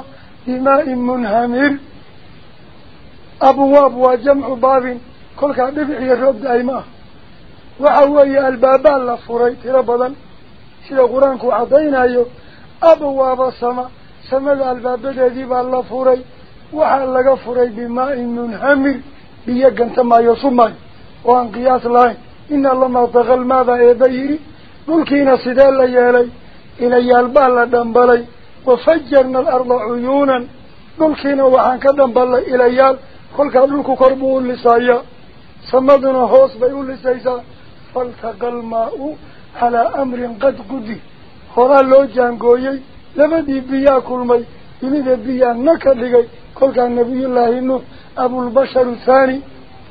bimaa'in munhamir abwaab waa jamcu baabin kolkaa dhibic iyo roob da-ay ma ah وعوية البابان لفوري تربضا سيدا قرانك عضينا أبواب السماء سماء الباب الذيب لفوري وحال لغفوري بماء منهمر بيقا تما يصمع وان قياس الله إن الله ما تغل ماذا يديري إيه ملكينا سيدا اللي يالي إلي البال دنبالي وفجرنا الأرض عيونا. ملكينا وحان كدنبالي إلي يال. كل كاللوك كربون لسايا. سمدنا حوص بيقول لسايا. Faltaqa almaa-u calaa amrin qad qudi horaa loo jaangooyey labadii biyaa kulmay dunida biyaa na ka dhigay kolkaa nabiyullaahi nuux abulbasharu thaani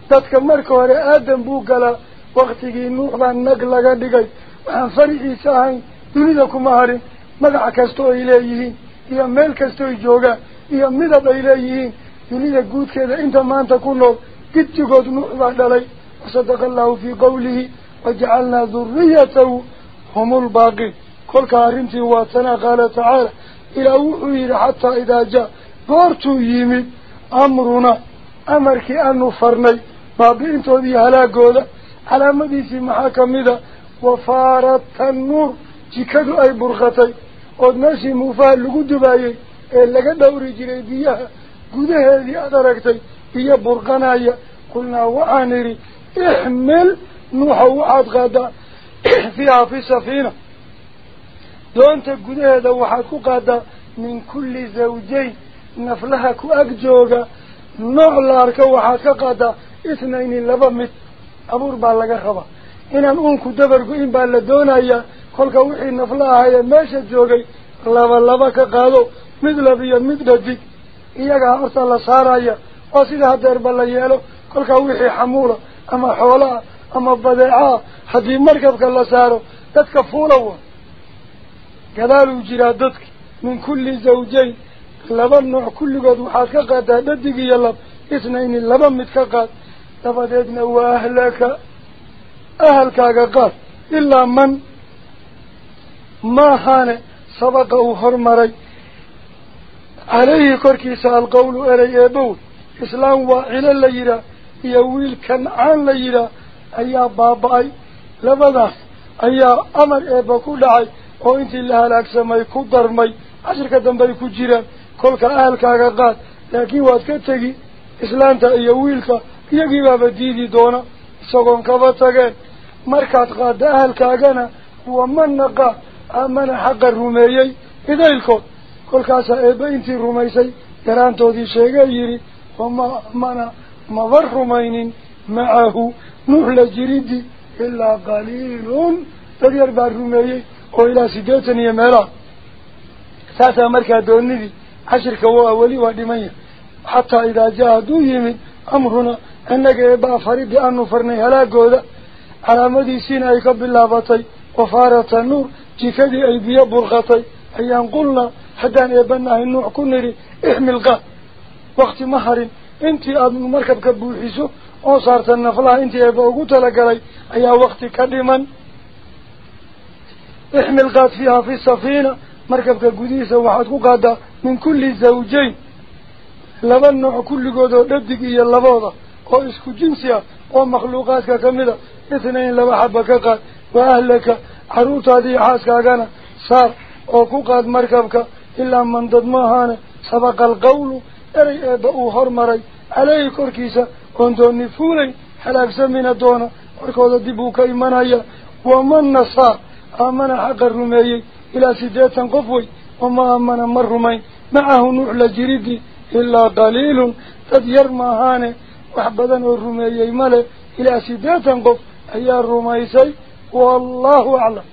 dadka marka hore aadan buu galaa waktigii nuux baa nag laga dhigay waxaan farixiisa ahayn dunida kuma harin magac kastoo ay leeyihiin iyo meel kastoo ay joogaan iyo midab ay leeyihiin dunida guudkeeda inta maanta ku nool giddigood nuux baa dhalay wasadaqa allahu fii qawlihi وجعلنا ذريته هم الباقي. كل كارنتي واتنا قال تعالى إلى وحير حتى إذا جاء. قرتو يمي أمرنا. أمرك أن فرني ما بإنتو دي هلا قولة. على مديسي محاكم إذا وفارت النور. جكدو أي برغتي. ودناسي مفال لقد باي إلا إيه دوري جري ديها. قد هذه أدركتي. هي برغنايا. قلنا وعانري احمل ku qaadaa min kulli zawjayn naflaha ku ag jooga nooc la arka waxaad ka qaadaa ithnayni laba mid abuur baa laga rabaa inaan uunku dabargu in baa la doonayaa kolka wixii nafla ahayee meesha joogay laba laba ka qaado mid lab iyo mid dhadig iyagaa horta la saaraya oo sida hadeerba la yeelo kolkaa wixii xamuula ama xoolaah أما بدعاه حد يمركبك الله ساره دتك فولوا كذا من كل زوجين لبن نوع كل قد وحاتك قد ددك يلب اثنين اللبن متكقات تفددنا وأهلك أهلك أقاط إلا من ما هانه سبق هرمري. عليه كركي سأل قوله إلي إبوه إسلام وإلى الليرة يويل كان عن الليرة. La yidhaah iyo wiil kancaan la yidhaah ayaa baaba-ay labadaas ayaa amar eeba ku dhacay oo intii la halaagsamay ku darmay cashirka dambe ay ku jiraan kolka ahalkaaga qaad laakiin waad ka tegi islaanta iyo wiilka iyagii baaba diidi doona isagoon kaba tageen markaad qaadda ahalkaagana kuwa manaqa aamana xaqa rumeeyey idaylkood kolkaasaa eebba intii rumaysay yaraantoodii sheegee yidhi wama amana maba rumaynin macahu ilaa qaliilun dad yar baa rumeeyey oo ilaa siddeetan iyo meelaha saasaa markaa doonidii cashirka waa weli waa dhiman yahay xataa idaa jaa hadduu yimid amruna annaga eebbaa faridii aanu farnay halaagooda calaamadiisiina ay ka bilaabatay wafaarata nuur jikadii ay biyo burqatay أيان قلنا حتى يبناه النوع كنري احمل قاد وقت مهر انتي أدن مركب كبوحيسو أو صارت النفلة انتي ايبا اقوتا لقلي ايا وقت كدما احمل قاد فيها في السفينة مركب القديسة وحدك قادة من كل زوجين لمن نوع كل قدر لبدك ايا اللبوضة أو اسكو جنسيا أو مخلوقاتك كاملة اثنين لبا حبك قاد واهلك عروت هذه حاسك اقانا صار أو قاد مركبك الا من ضد ماهانا سبق القول اري أبو هرمري عليه كوركيسة كنتم نفولي حلاك سمين الدونة وركوضة ديبوكا إمانايا. ومن نصا أمن حق الرمي إلى سدات قفوي. وما أمن مر رمي. معه نوح لجريدي. إلا قليل تدير ماهاني وحبدا الرمي مالي إلى سدات قف. أيها الرمي سي والله أعلم.